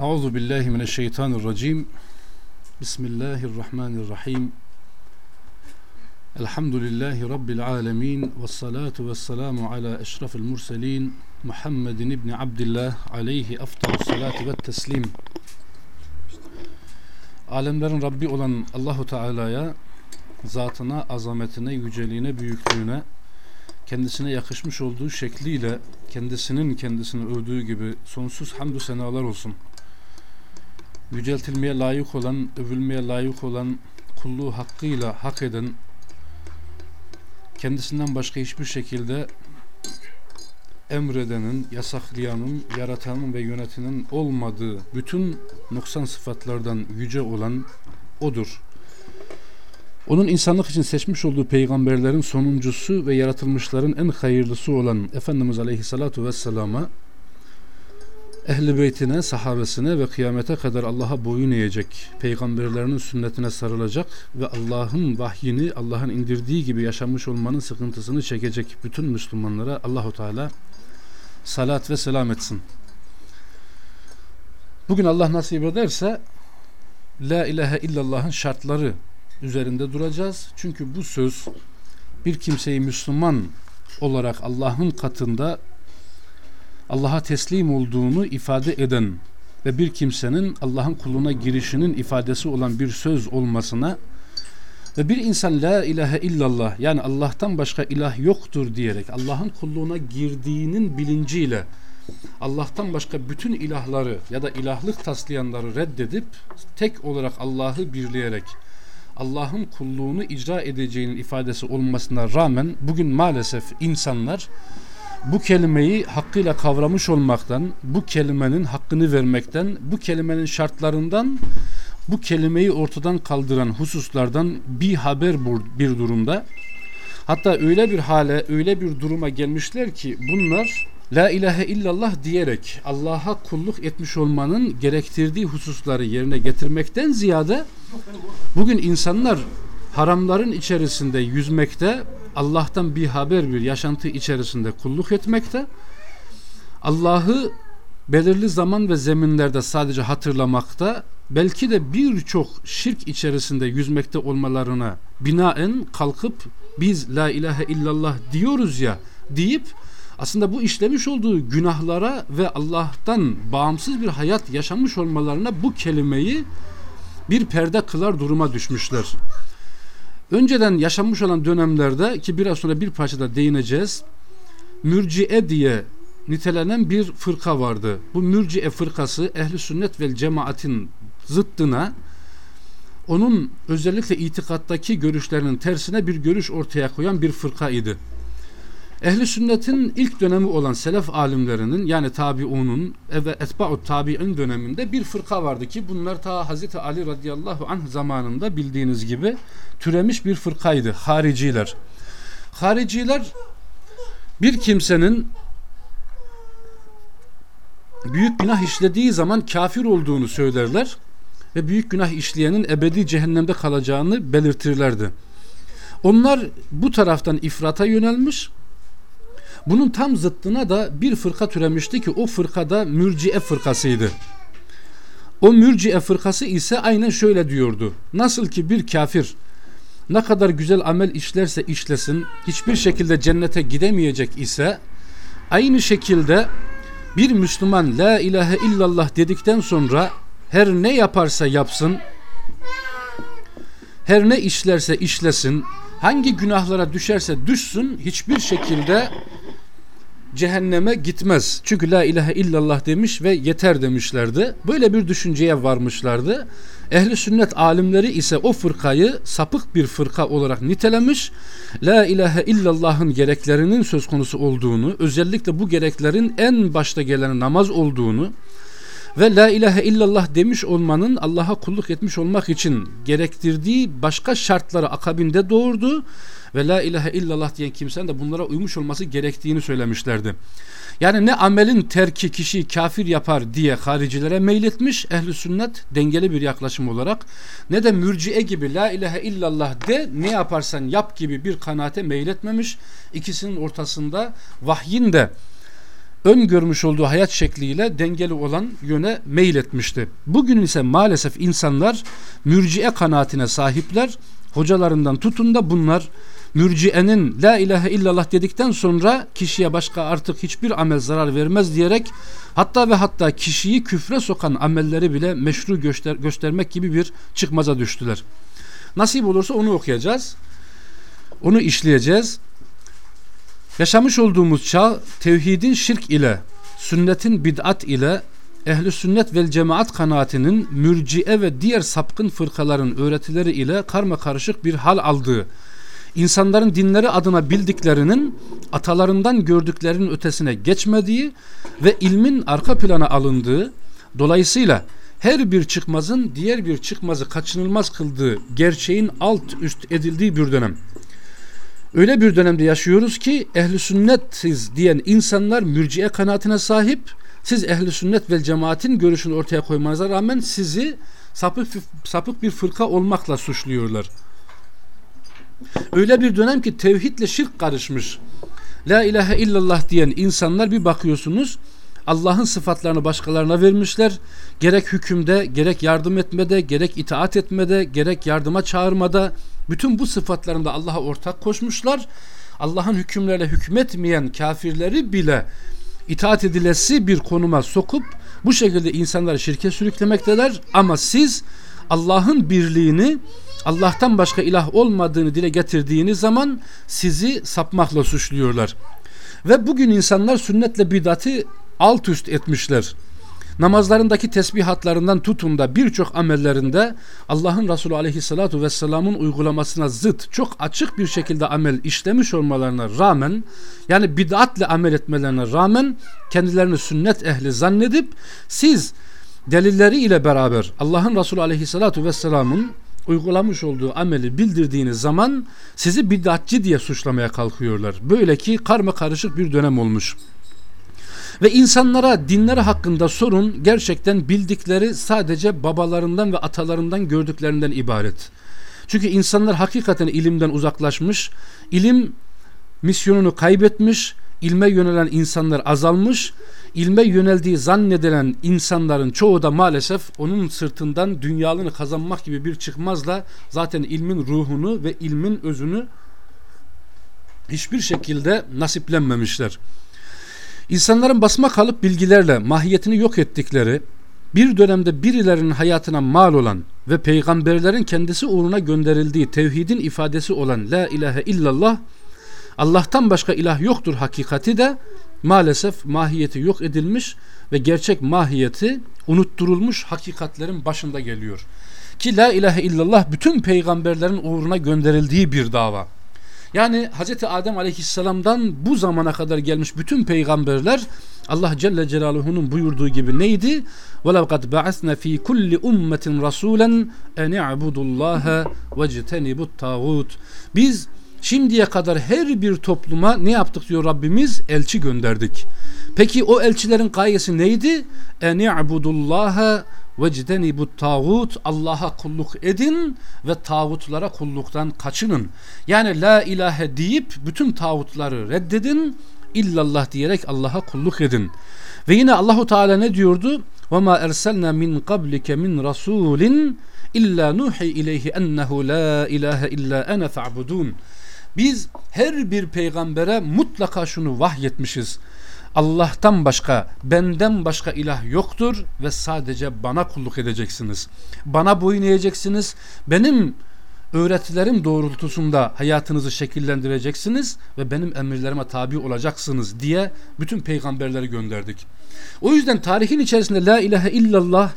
Euzu billahi mineşşeytanirracim. Bismillahirrahmanirrahim. Elhamdülillahi rabbil alamin ve salatu vesselamu ala eşrafil murselin Muhammedin ibn Abdullah aleyhi afdalus salatu ve teslim. Alemlerin Rabbi olan Allahu Teala'ya zatına, azametine, yüceliğine, büyüklüğüne kendisine yakışmış olduğu şekliyle kendisinin kendisini övdüğü gibi sonsuz hamdü senalar olsun. Yüceltilmeye layık olan, övülmeye layık olan, kulluğu hakkıyla hak eden, kendisinden başka hiçbir şekilde emredenin, yasaklayanın, yaratanın ve yönetenin olmadığı bütün noksan sıfatlardan yüce olan O'dur. Onun insanlık için seçmiş olduğu peygamberlerin sonuncusu ve yaratılmışların en hayırlısı olan Efendimiz Aleyhissalatu Vesselam'a ehli beytine, sahabesine ve kıyamete kadar Allah'a boyun eğecek, peygamberlerinin sünnetine sarılacak ve Allah'ın vahyini Allah'ın indirdiği gibi yaşamış olmanın sıkıntısını çekecek bütün Müslümanlara Allahu Teala salat ve selam etsin. Bugün Allah nasip ederse La ilahe illallah'ın şartları üzerinde duracağız. Çünkü bu söz bir kimseyi Müslüman olarak Allah'ın katında Allah'a teslim olduğunu ifade eden ve bir kimsenin Allah'ın kuluna girişinin ifadesi olan bir söz olmasına ve bir insan la ilahe illallah yani Allah'tan başka ilah yoktur diyerek Allah'ın kulluğuna girdiğinin bilinciyle Allah'tan başka bütün ilahları ya da ilahlık taslayanları reddedip tek olarak Allah'ı birleyerek Allah'ın kulluğunu icra edeceğinin ifadesi olmasına rağmen bugün maalesef insanlar bu kelimeyi hakkıyla kavramış olmaktan, bu kelimenin hakkını vermekten, bu kelimenin şartlarından, bu kelimeyi ortadan kaldıran hususlardan bir haber bir durumda. Hatta öyle bir hale, öyle bir duruma gelmişler ki bunlar La ilahe illallah diyerek Allah'a kulluk etmiş olmanın gerektirdiği hususları yerine getirmekten ziyade bugün insanlar haramların içerisinde yüzmekte, Allah'tan bir haber bir yaşantı içerisinde kulluk etmekte, Allah'ı belirli zaman ve zeminlerde sadece hatırlamakta, belki de birçok şirk içerisinde yüzmekte olmalarına binaen kalkıp biz la ilahe illallah diyoruz ya deyip aslında bu işlemiş olduğu günahlara ve Allah'tan bağımsız bir hayat yaşamış olmalarına bu kelimeyi bir perde kılar duruma düşmüşler. Önceden yaşanmış olan dönemlerde ki biraz sonra bir parçada değineceğiz. Mürciye diye nitelenen bir fırka vardı. Bu mürciye fırkası ehli sünnet ve cemaatin zıttına onun özellikle itikattaki görüşlerinin tersine bir görüş ortaya koyan bir fırka idi. Ehli sünnetin ilk dönemi olan selef alimlerinin yani tabiunun ve etba'u tabi'in döneminde bir fırka vardı ki bunlar ta Hazreti Ali radıyallahu anh zamanında bildiğiniz gibi türemiş bir fırkaydı. Hariciler. Hariciler bir kimsenin büyük günah işlediği zaman kafir olduğunu söylerler ve büyük günah işleyenin ebedi cehennemde kalacağını belirtirlerdi. Onlar bu taraftan ifrata yönelmiş bunun tam zıttına da bir fırka türemişti ki o fırkada mürciye fırkasıydı. O mürciye fırkası ise aynen şöyle diyordu. Nasıl ki bir kafir ne kadar güzel amel işlerse işlesin hiçbir şekilde cennete gidemeyecek ise aynı şekilde bir Müslüman la ilahe illallah dedikten sonra her ne yaparsa yapsın her ne işlerse işlesin hangi günahlara düşerse düşsün hiçbir şekilde cehenneme gitmez. Çünkü la ilahe illallah demiş ve yeter demişlerdi. Böyle bir düşünceye varmışlardı. Ehli sünnet alimleri ise o fırkayı sapık bir fırka olarak nitelemiş. La ilahe illallah'ın gereklerinin söz konusu olduğunu, özellikle bu gereklerin en başta gelen namaz olduğunu ve la ilahe illallah demiş olmanın Allah'a kulluk etmiş olmak için gerektirdiği başka şartları akabinde doğurdu ve la ilahe illallah diyen kimsenin de bunlara uymuş olması gerektiğini söylemişlerdi. Yani ne amelin terki kişiyi kafir yapar diye haricilere meyletmiş ehli sünnet dengeli bir yaklaşım olarak ne de mürciye gibi la ilahe illallah de ne yaparsan yap gibi bir kanaate meyletmemiş. İkisinin ortasında vahyin de öngörmüş olduğu hayat şekliyle dengeli olan yöne meyil etmişti. Bugün ise maalesef insanlar mürciye kanaatine sahipler. Hocalarından tutun da bunlar mürciyenin la ilahe illallah dedikten sonra kişiye başka artık hiçbir amel zarar vermez diyerek hatta ve hatta kişiyi küfre sokan amelleri bile meşru göster göstermek gibi bir çıkmaza düştüler. Nasip olursa onu okuyacağız. Onu işleyeceğiz. Yaşamış olduğumuz çağ tevhidin şirk ile, sünnetin bid'at ile, ehli sünnet vel cemaat kanaatinin mürciye ve diğer sapkın fırkaların öğretileri ile karma karışık bir hal aldığı, insanların dinleri adına bildiklerinin atalarından gördüklerinin ötesine geçmediği ve ilmin arka plana alındığı, dolayısıyla her bir çıkmazın diğer bir çıkmazı kaçınılmaz kıldığı gerçeğin alt üst edildiği bir dönem. Öyle bir dönemde yaşıyoruz ki ehli sünnetiz diyen insanlar mürciye kanaatine sahip. Siz ehli sünnet ve cemaatin görüşünü ortaya koymanıza rağmen sizi sapık, sapık bir fırka olmakla suçluyorlar. Öyle bir dönem ki tevhidle şirk karışmış. La ilahe illallah diyen insanlar bir bakıyorsunuz Allah'ın sıfatlarını başkalarına vermişler. Gerek hükümde, gerek yardım etmede, gerek itaat etmede, gerek yardıma çağırmada bütün bu sıfatlarında Allah'a ortak koşmuşlar. Allah'ın hükümlerle hükmetmeyen kafirleri bile itaat edilesi bir konuma sokup bu şekilde insanları şirke sürüklemekteler ama siz Allah'ın birliğini Allah'tan başka ilah olmadığını dile getirdiğiniz zaman sizi sapmakla suçluyorlar. Ve bugün insanlar sünnetle bidatı alt üst etmişler. Namazlarındaki tesbihatlarından tutun da birçok amellerinde Allah'ın Resulü aleyhissalatu vesselamın uygulamasına zıt çok açık bir şekilde amel işlemiş olmalarına rağmen yani bid'atle amel etmelerine rağmen kendilerini sünnet ehli zannedip siz delilleri ile beraber Allah'ın Resulü aleyhissalatu vesselamın uygulamış olduğu ameli bildirdiğiniz zaman sizi bid'atçı diye suçlamaya kalkıyorlar. Böyle ki karma karışık bir dönem olmuş. Ve insanlara dinleri hakkında sorun gerçekten bildikleri sadece babalarından ve atalarından gördüklerinden ibaret. Çünkü insanlar hakikaten ilimden uzaklaşmış, ilim misyonunu kaybetmiş, ilme yönelen insanlar azalmış, ilme yöneldiği zannedilen insanların çoğu da maalesef onun sırtından dünyalını kazanmak gibi bir çıkmazla zaten ilmin ruhunu ve ilmin özünü hiçbir şekilde nasiplenmemişler. İnsanların basma kalıp bilgilerle mahiyetini yok ettikleri, bir dönemde birilerinin hayatına mal olan ve peygamberlerin kendisi uğruna gönderildiği tevhidin ifadesi olan La ilahe illallah, Allah'tan başka ilah yoktur hakikati de maalesef mahiyeti yok edilmiş ve gerçek mahiyeti unutturulmuş hakikatlerin başında geliyor. Ki La ilahe illallah bütün peygamberlerin uğruna gönderildiği bir dava. Yani Hz. Adem aleyhisselamdan bu zamana kadar gelmiş bütün peygamberler Allah Celle Celaluhu'nun buyurduğu gibi neydi? وَلَوْ قَدْ بَعَثْنَا ف۪ي كُلِّ اُمَّةٍ رَسُولًا اَنْ اِعْبُدُ اللّٰهَ وَاجْتَنِبُ الطَّاغُوتِ Biz şimdiye kadar her bir topluma ne yaptık diyor Rabbimiz? Elçi gönderdik. Peki o elçilerin gayesi neydi? اَنْ اِعْبُدُ اللّٰهَ ve bu tağut Allah'a kulluk edin ve tağutlara kulluktan kaçının. Yani la ilahe deyip bütün tağutları reddedin illallah diyerek Allah'a kulluk edin. Ve yine Allahu Teala ne diyordu? Ve ma erselna min qablike min rasulin illa nuhi ileyhi ennehu la ilahe illa ene. Biz her bir peygambere mutlaka şunu vahyetmişiz. Allah'tan başka, benden başka ilah yoktur ve sadece bana kulluk edeceksiniz. Bana boyun eğeceksiniz. Benim öğretilerim doğrultusunda hayatınızı şekillendireceksiniz ve benim emirlerime tabi olacaksınız diye bütün peygamberleri gönderdik. O yüzden tarihin içerisinde la ilahe illallah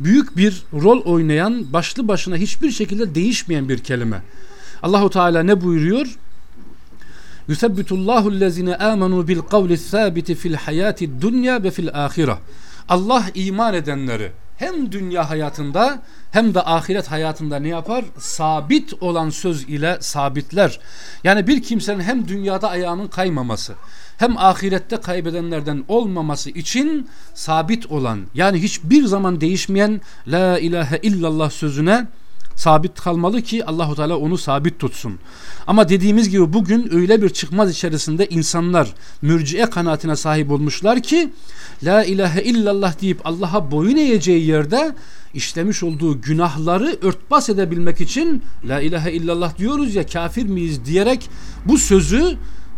büyük bir rol oynayan, başlı başına hiçbir şekilde değişmeyen bir kelime. Allahu Teala ne buyuruyor? Yusebbitullahu lezine amenu bil kavli sabiti fil hayati dunya ve fil ahire. Allah iman edenleri hem dünya hayatında hem de ahiret hayatında ne yapar? Sabit olan söz ile sabitler. Yani bir kimsenin hem dünyada ayağının kaymaması hem ahirette kaybedenlerden olmaması için sabit olan yani hiçbir zaman değişmeyen La ilahe illallah sözüne sabit kalmalı ki Allahu Teala onu sabit tutsun. Ama dediğimiz gibi bugün öyle bir çıkmaz içerisinde insanlar mürciye kanaatine sahip olmuşlar ki la ilahe illallah deyip Allah'a boyun eğeceği yerde işlemiş olduğu günahları örtbas edebilmek için la ilahe illallah diyoruz ya kafir miyiz diyerek bu sözü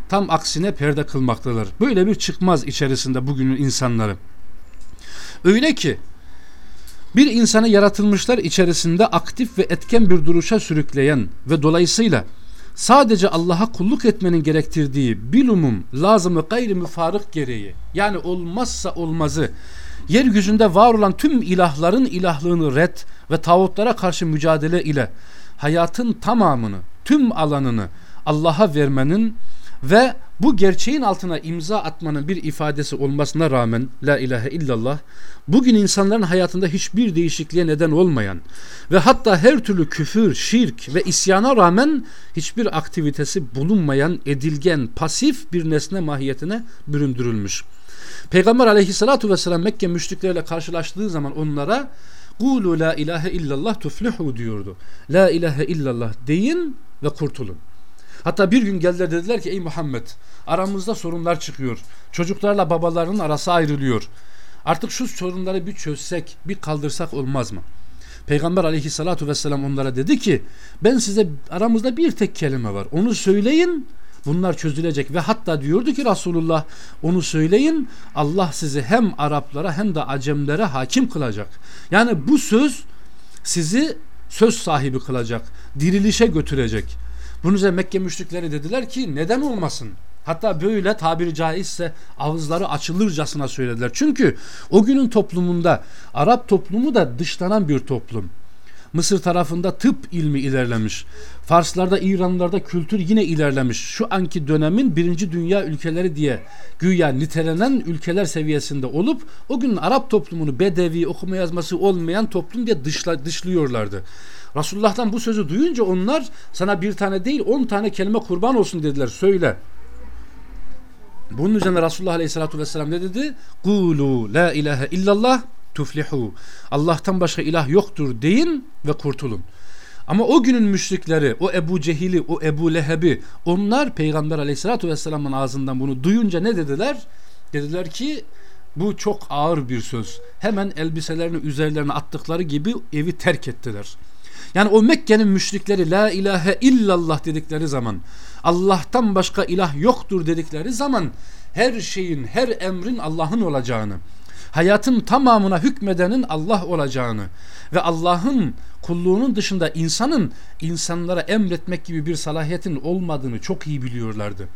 tam aksine perde kılmaktalar. Böyle bir çıkmaz içerisinde bugünün insanları. Öyle ki bir insanı yaratılmışlar içerisinde aktif ve etken bir duruşa sürükleyen ve dolayısıyla sadece Allah'a kulluk etmenin gerektirdiği bilumum lazımı gayri müfarık gereği yani olmazsa olmazı yeryüzünde var olan tüm ilahların ilahlığını red ve tağutlara karşı mücadele ile hayatın tamamını, tüm alanını Allah'a vermenin ve bu gerçeğin altına imza atmanın bir ifadesi olmasına rağmen la ilahe illallah bugün insanların hayatında hiçbir değişikliğe neden olmayan ve hatta her türlü küfür, şirk ve isyana rağmen hiçbir aktivitesi bulunmayan edilgen, pasif bir nesne mahiyetine büründürülmüş. Peygamber aleyhissalatu vesselam Mekke müşriklerle karşılaştığı zaman onlara Kulu la ilahe illallah tuflihu diyordu. La ilahe illallah deyin ve kurtulun. Hatta bir gün geldiler dediler ki ey Muhammed aramızda sorunlar çıkıyor. Çocuklarla babalarının arası ayrılıyor. Artık şu sorunları bir çözsek, bir kaldırsak olmaz mı? Peygamber aleyhissalatu vesselam onlara dedi ki ben size aramızda bir tek kelime var. Onu söyleyin bunlar çözülecek ve hatta diyordu ki Resulullah onu söyleyin Allah sizi hem Araplara hem de Acemlere hakim kılacak. Yani bu söz sizi söz sahibi kılacak, dirilişe götürecek. Bunun üzerine Mekke müşrikleri dediler ki neden olmasın? Hatta böyle tabiri caizse ağızları açılırcasına söylediler. Çünkü o günün toplumunda Arap toplumu da dışlanan bir toplum. Mısır tarafında tıp ilmi ilerlemiş. Farslarda, İranlarda kültür yine ilerlemiş. Şu anki dönemin birinci dünya ülkeleri diye güya nitelenen ülkeler seviyesinde olup o gün Arap toplumunu bedevi okuma yazması olmayan toplum diye dışla, dışlıyorlardı. Resulullah'tan bu sözü duyunca onlar sana bir tane değil on tane kelime kurban olsun dediler. Söyle. Bunun üzerine Resulullah Aleyhisselatü Vesselam ne dedi? Kulu la ilahe illallah tuflihu. Allah'tan başka ilah yoktur deyin ve kurtulun. Ama o günün müşrikleri, o Ebu Cehil'i, o Ebu Leheb'i, onlar Peygamber Aleyhisselatü Vesselam'ın ağzından bunu duyunca ne dediler? Dediler ki bu çok ağır bir söz. Hemen elbiselerini üzerlerine attıkları gibi evi terk ettiler. Yani o Mekke'nin müşrikleri la ilahe illallah dedikleri zaman Allah'tan başka ilah yoktur dedikleri zaman her şeyin, her emrin Allah'ın olacağını, hayatın tamamına hükmedenin Allah olacağını ve Allah'ın kulluğunun dışında insanın insanlara emretmek gibi bir salahiyetin olmadığını çok iyi biliyorlardı.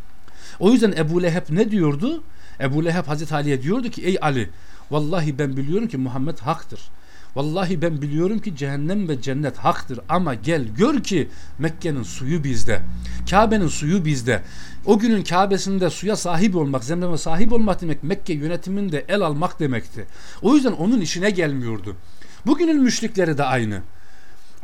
O yüzden Ebu Leheb ne diyordu? Ebu Leheb Hazreti Ali'ye diyordu ki ey Ali vallahi ben biliyorum ki Muhammed haktır. Vallahi ben biliyorum ki cehennem ve cennet haktır ama gel gör ki Mekke'nin suyu bizde. Kabe'nin suyu bizde. O günün Kabe'sinde suya sahip olmak, zemzeme sahip olmak demek Mekke yönetiminde el almak demekti. O yüzden onun işine gelmiyordu. Bugünün müşrikleri de aynı.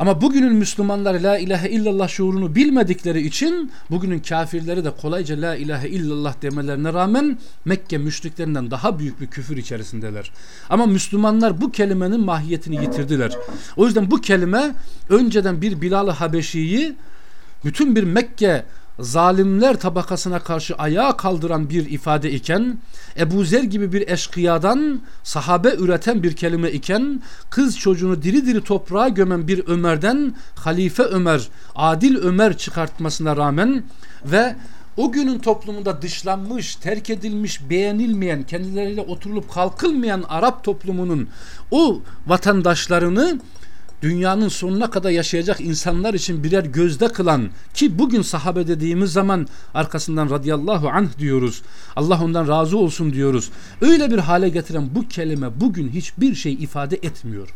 Ama bugünün Müslümanları la ilahe illallah şuurunu bilmedikleri için bugünün kafirleri de kolayca la ilahe illallah demelerine rağmen Mekke müşriklerinden daha büyük bir küfür içerisindeler. Ama Müslümanlar bu kelimenin mahiyetini yitirdiler. O yüzden bu kelime önceden bir Bilal-ı Habeşi'yi bütün bir Mekke zalimler tabakasına karşı ayağa kaldıran bir ifade iken Ebu Zer gibi bir eşkıyadan sahabe üreten bir kelime iken kız çocuğunu diri diri toprağa gömen bir Ömer'den Halife Ömer, Adil Ömer çıkartmasına rağmen ve o günün toplumunda dışlanmış, terk edilmiş, beğenilmeyen, kendileriyle oturulup kalkılmayan Arap toplumunun o vatandaşlarını dünyanın sonuna kadar yaşayacak insanlar için birer gözde kılan ki bugün sahabe dediğimiz zaman arkasından radıyallahu anh diyoruz. Allah ondan razı olsun diyoruz. Öyle bir hale getiren bu kelime bugün hiçbir şey ifade etmiyor.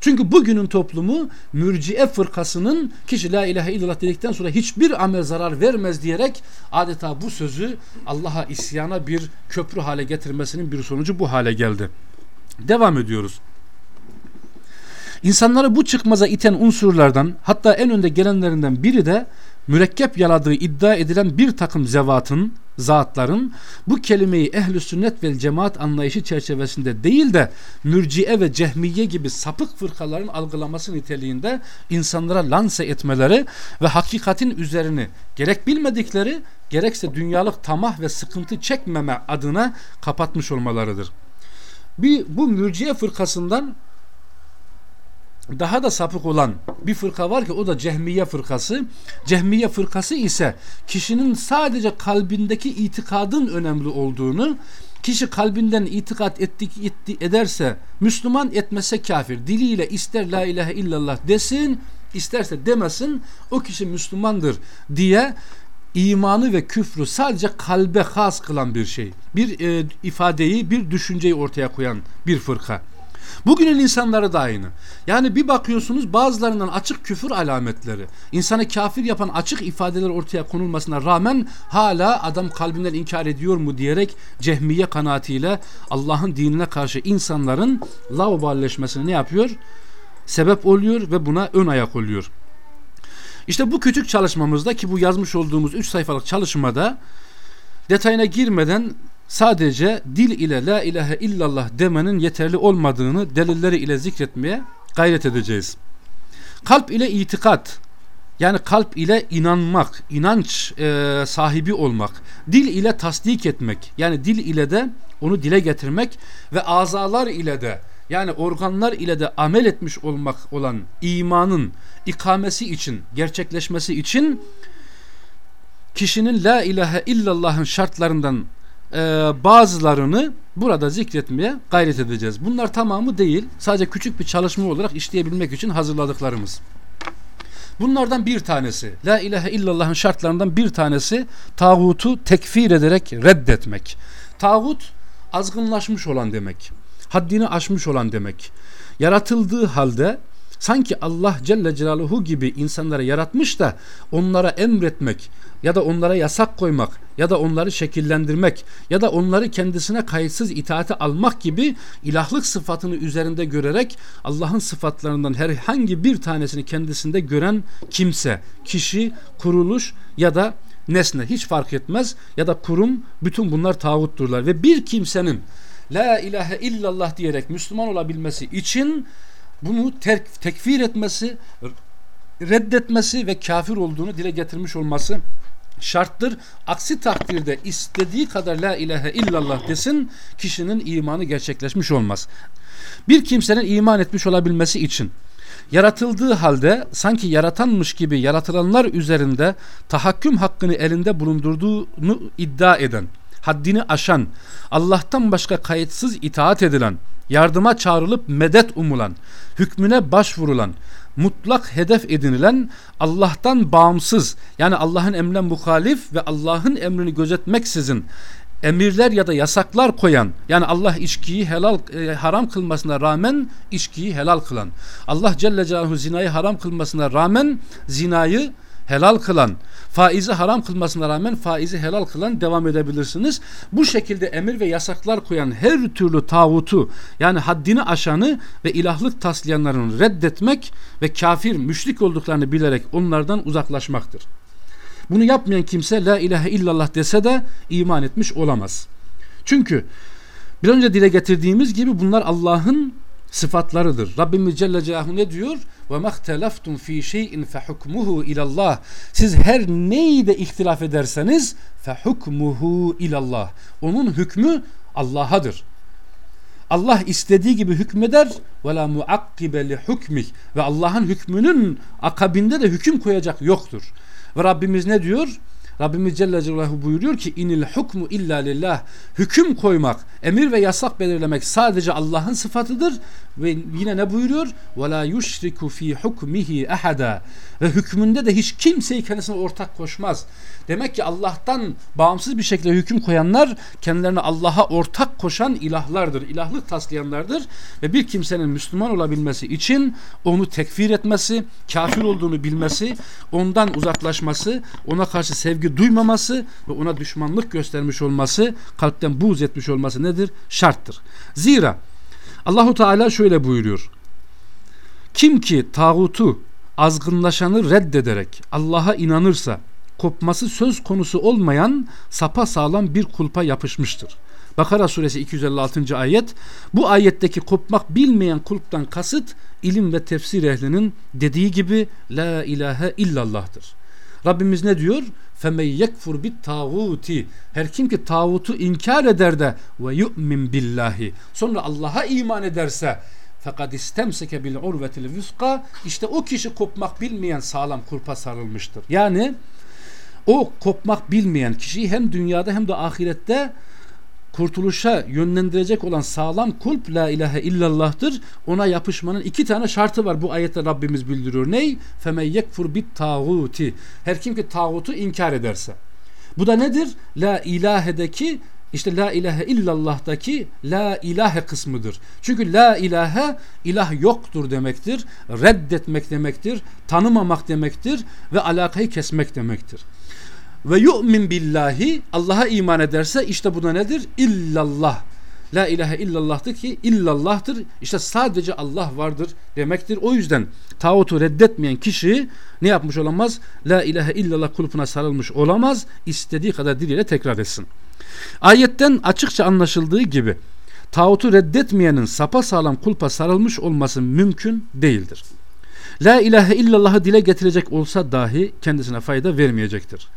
Çünkü bugünün toplumu mürciye fırkasının kişi la ilahe illallah dedikten sonra hiçbir amel zarar vermez diyerek adeta bu sözü Allah'a isyana bir köprü hale getirmesinin bir sonucu bu hale geldi. Devam ediyoruz. İnsanları bu çıkmaza iten unsurlardan hatta en önde gelenlerinden biri de mürekkep yaladığı iddia edilen bir takım zevatın, zatların bu kelimeyi ehl sünnet ve cemaat anlayışı çerçevesinde değil de mürciye ve cehmiye gibi sapık fırkaların algılaması niteliğinde insanlara lanse etmeleri ve hakikatin üzerini gerek bilmedikleri gerekse dünyalık tamah ve sıkıntı çekmeme adına kapatmış olmalarıdır. Bir, bu mürciye fırkasından daha da sapık olan bir fırka var ki o da Cehmiye fırkası. Cehmiye fırkası ise kişinin sadece kalbindeki itikadın önemli olduğunu, kişi kalbinden itikat ettik etti, ederse Müslüman etmese kafir. Diliyle ister la ilahe illallah desin, isterse demesin o kişi Müslümandır diye imanı ve küfrü sadece kalbe has kılan bir şey. Bir e, ifadeyi, bir düşünceyi ortaya koyan bir fırka. Bugünün insanları da aynı. Yani bir bakıyorsunuz bazılarından açık küfür alametleri, insanı kafir yapan açık ifadeler ortaya konulmasına rağmen hala adam kalbinden inkar ediyor mu diyerek cehmiye kanaatiyle Allah'ın dinine karşı insanların lauballeşmesine ne yapıyor? Sebep oluyor ve buna ön ayak oluyor. İşte bu küçük çalışmamızda ki bu yazmış olduğumuz 3 sayfalık çalışmada detayına girmeden sadece dil ile la ilahe illallah demenin yeterli olmadığını delilleri ile zikretmeye gayret edeceğiz. Kalp ile itikat yani kalp ile inanmak, inanç e, sahibi olmak, dil ile tasdik etmek yani dil ile de onu dile getirmek ve azalar ile de yani organlar ile de amel etmiş olmak olan imanın ikamesi için, gerçekleşmesi için kişinin la ilahe illallah'ın şartlarından e, bazılarını burada zikretmeye gayret edeceğiz. Bunlar tamamı değil. Sadece küçük bir çalışma olarak işleyebilmek için hazırladıklarımız. Bunlardan bir tanesi, la ilahe illallah'ın şartlarından bir tanesi tağutu tekfir ederek reddetmek. Tağut azgınlaşmış olan demek. Haddini aşmış olan demek. Yaratıldığı halde sanki Allah Celle Celaluhu gibi insanları yaratmış da onlara emretmek ya da onlara yasak koymak ya da onları şekillendirmek ya da onları kendisine kayıtsız itaate almak gibi ilahlık sıfatını üzerinde görerek Allah'ın sıfatlarından herhangi bir tanesini kendisinde gören kimse, kişi, kuruluş ya da nesne hiç fark etmez ya da kurum bütün bunlar tağutturlar ve bir kimsenin la ilahe illallah diyerek Müslüman olabilmesi için bunu terk, tekfir etmesi, reddetmesi ve kafir olduğunu dile getirmiş olması şarttır. Aksi takdirde istediği kadar la ilahe illallah desin kişinin imanı gerçekleşmiş olmaz. Bir kimsenin iman etmiş olabilmesi için yaratıldığı halde sanki yaratanmış gibi yaratılanlar üzerinde tahakküm hakkını elinde bulundurduğunu iddia eden, haddini aşan, Allah'tan başka kayıtsız itaat edilen, yardıma çağrılıp medet umulan, hükmüne başvurulan, mutlak hedef edinilen Allah'tan bağımsız yani Allah'ın emrine muhalif ve Allah'ın emrini gözetmeksizin emirler ya da yasaklar koyan yani Allah içkiyi helal e, haram kılmasına rağmen içkiyi helal kılan Allah Celle Celaluhu zinayı haram kılmasına rağmen zinayı helal kılan, faizi haram kılmasına rağmen faizi helal kılan devam edebilirsiniz. Bu şekilde emir ve yasaklar koyan her türlü tağutu yani haddini aşanı ve ilahlık taslayanların reddetmek ve kafir, müşrik olduklarını bilerek onlardan uzaklaşmaktır. Bunu yapmayan kimse la ilahe illallah dese de iman etmiş olamaz. Çünkü bir önce dile getirdiğimiz gibi bunlar Allah'ın sıfatlarıdır. Rabbimiz Celle Celaluhu ne diyor? Ve mahtelaftum fi şeyin fe hukmuhu ilallah. Siz her neyde ihtilaf ederseniz fe hukmuhu ilallah. Onun hükmü Allah'adır. Allah istediği gibi hükmeder ve la muakkibe li hukmih ve Allah'ın hükmünün akabinde de hüküm koyacak yoktur. Ve Rabbimiz ne diyor? Rabbimiz Celle Celaluhu buyuruyor ki inil hukmu illa lillah. Hüküm koymak, emir ve yasak belirlemek sadece Allah'ın sıfatıdır ve yine ne buyuruyor? Ve la yushriku fi hukmihi ahada. Ve hükmünde de hiç kimseyi kendisine ortak koşmaz. Demek ki Allah'tan bağımsız bir şekilde hüküm koyanlar kendilerine Allah'a ortak koşan ilahlardır. İlahlık taslayanlardır ve bir kimsenin Müslüman olabilmesi için onu tekfir etmesi, kafir olduğunu bilmesi, ondan uzaklaşması, ona karşı sevgi duymaması ve ona düşmanlık göstermiş olması, kalpten buğz etmiş olması nedir? Şarttır. Zira Allahu Teala şöyle buyuruyor. Kim ki tağutu azgınlaşanı reddederek Allah'a inanırsa kopması söz konusu olmayan sapa sağlam bir kulpa yapışmıştır. Bakara suresi 256. ayet bu ayetteki kopmak bilmeyen kulptan kasıt ilim ve tefsir ehlinin dediği gibi la ilahe illallah'tır. Rabbimiz ne diyor? Feme yekfur bit tağuti. Her kim ki tağutu inkar eder de ve yu'min billahi. Sonra Allah'a iman ederse fakat istemseke bil urvetil vüska işte o kişi kopmak bilmeyen sağlam kurpa sarılmıştır. Yani o kopmak bilmeyen kişiyi hem dünyada hem de ahirette kurtuluşa yönlendirecek olan sağlam kulp la ilahe illallah'tır. Ona yapışmanın iki tane şartı var. Bu ayette Rabbimiz bildiriyor. Ney? Femen yekfur bit tağuti. Her kim ki tağutu inkar ederse. Bu da nedir? La ilahedeki işte la ilahe illallah'taki la ilahe kısmıdır. Çünkü la ilahe ilah yoktur demektir. Reddetmek demektir. Tanımamak demektir ve alakayı kesmek demektir ve yu'min billahi Allah'a iman ederse işte bu da nedir? İllallah. La ilahe illallah'tır ki illallah'tır. İşte sadece Allah vardır demektir. O yüzden tağutu reddetmeyen kişi ne yapmış olamaz? La ilahe illallah kulpuna sarılmış olamaz. İstediği kadar diliyle tekrar etsin. Ayetten açıkça anlaşıldığı gibi tağutu reddetmeyenin sapa sağlam kulpa sarılmış olması mümkün değildir. La ilahe illallah'ı dile getirecek olsa dahi kendisine fayda vermeyecektir.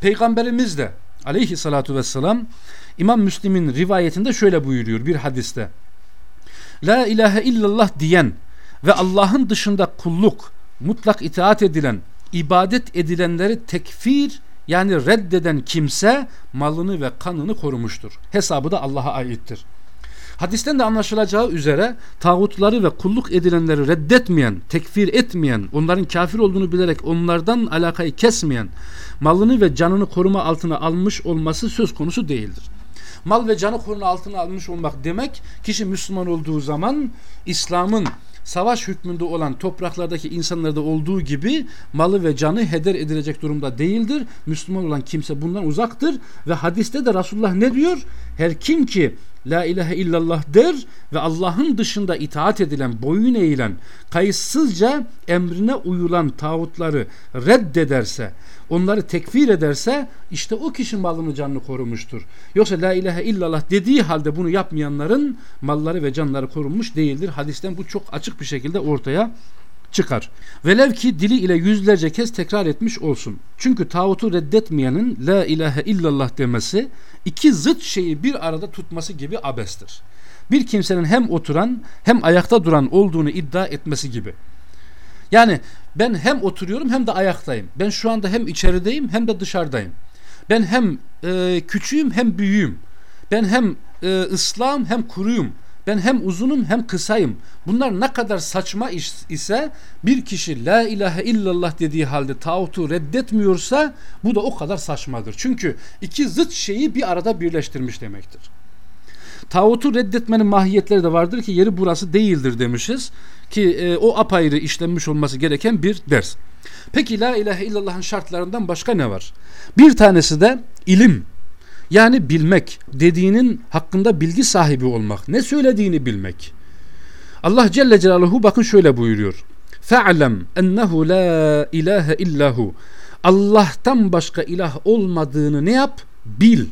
Peygamberimiz de aleyhissalatu vesselam İmam Müslim'in rivayetinde şöyle buyuruyor bir hadiste. La ilahe illallah diyen ve Allah'ın dışında kulluk, mutlak itaat edilen, ibadet edilenleri tekfir yani reddeden kimse malını ve kanını korumuştur. Hesabı da Allah'a aittir. Hadisten de anlaşılacağı üzere tağutları ve kulluk edilenleri reddetmeyen, tekfir etmeyen, onların kafir olduğunu bilerek onlardan alakayı kesmeyen, malını ve canını koruma altına almış olması söz konusu değildir. Mal ve canı koruma altına almış olmak demek kişi Müslüman olduğu zaman İslam'ın savaş hükmünde olan topraklardaki insanlarda olduğu gibi malı ve canı heder edilecek durumda değildir. Müslüman olan kimse bundan uzaktır ve hadiste de Resulullah ne diyor? Her kim ki La ilahe illallah der ve Allah'ın dışında itaat edilen, boyun eğilen, kayıtsızca emrine uyulan tağutları reddederse, onları tekfir ederse işte o kişi malını canını korumuştur. Yoksa la ilahe illallah dediği halde bunu yapmayanların malları ve canları korunmuş değildir. Hadisten bu çok açık bir şekilde ortaya çıkar. Velev ki dili ile yüzlerce kez tekrar etmiş olsun. Çünkü tağutu reddetmeyenin la ilahe illallah demesi iki zıt şeyi bir arada tutması gibi abestir. Bir kimsenin hem oturan hem ayakta duran olduğunu iddia etmesi gibi. Yani ben hem oturuyorum hem de ayaktayım. Ben şu anda hem içerideyim hem de dışarıdayım. Ben hem e, küçüğüm hem büyüğüm. Ben hem e, ıslam hem kuruyum. Ben hem uzunum hem kısayım. Bunlar ne kadar saçma iş ise bir kişi la ilahe illallah dediği halde tağutu reddetmiyorsa bu da o kadar saçmadır. Çünkü iki zıt şeyi bir arada birleştirmiş demektir. Tağutu reddetmenin mahiyetleri de vardır ki yeri burası değildir demişiz. Ki e, o apayrı işlenmiş olması gereken bir ders. Peki la ilahe illallah'ın şartlarından başka ne var? Bir tanesi de ilim. Yani bilmek, dediğinin hakkında bilgi sahibi olmak, ne söylediğini bilmek. Allah Celle Celaluhu bakın şöyle buyuruyor. Fe'lem ennehu la ilahe illahu. Allah'tan başka ilah olmadığını ne yap? Bil.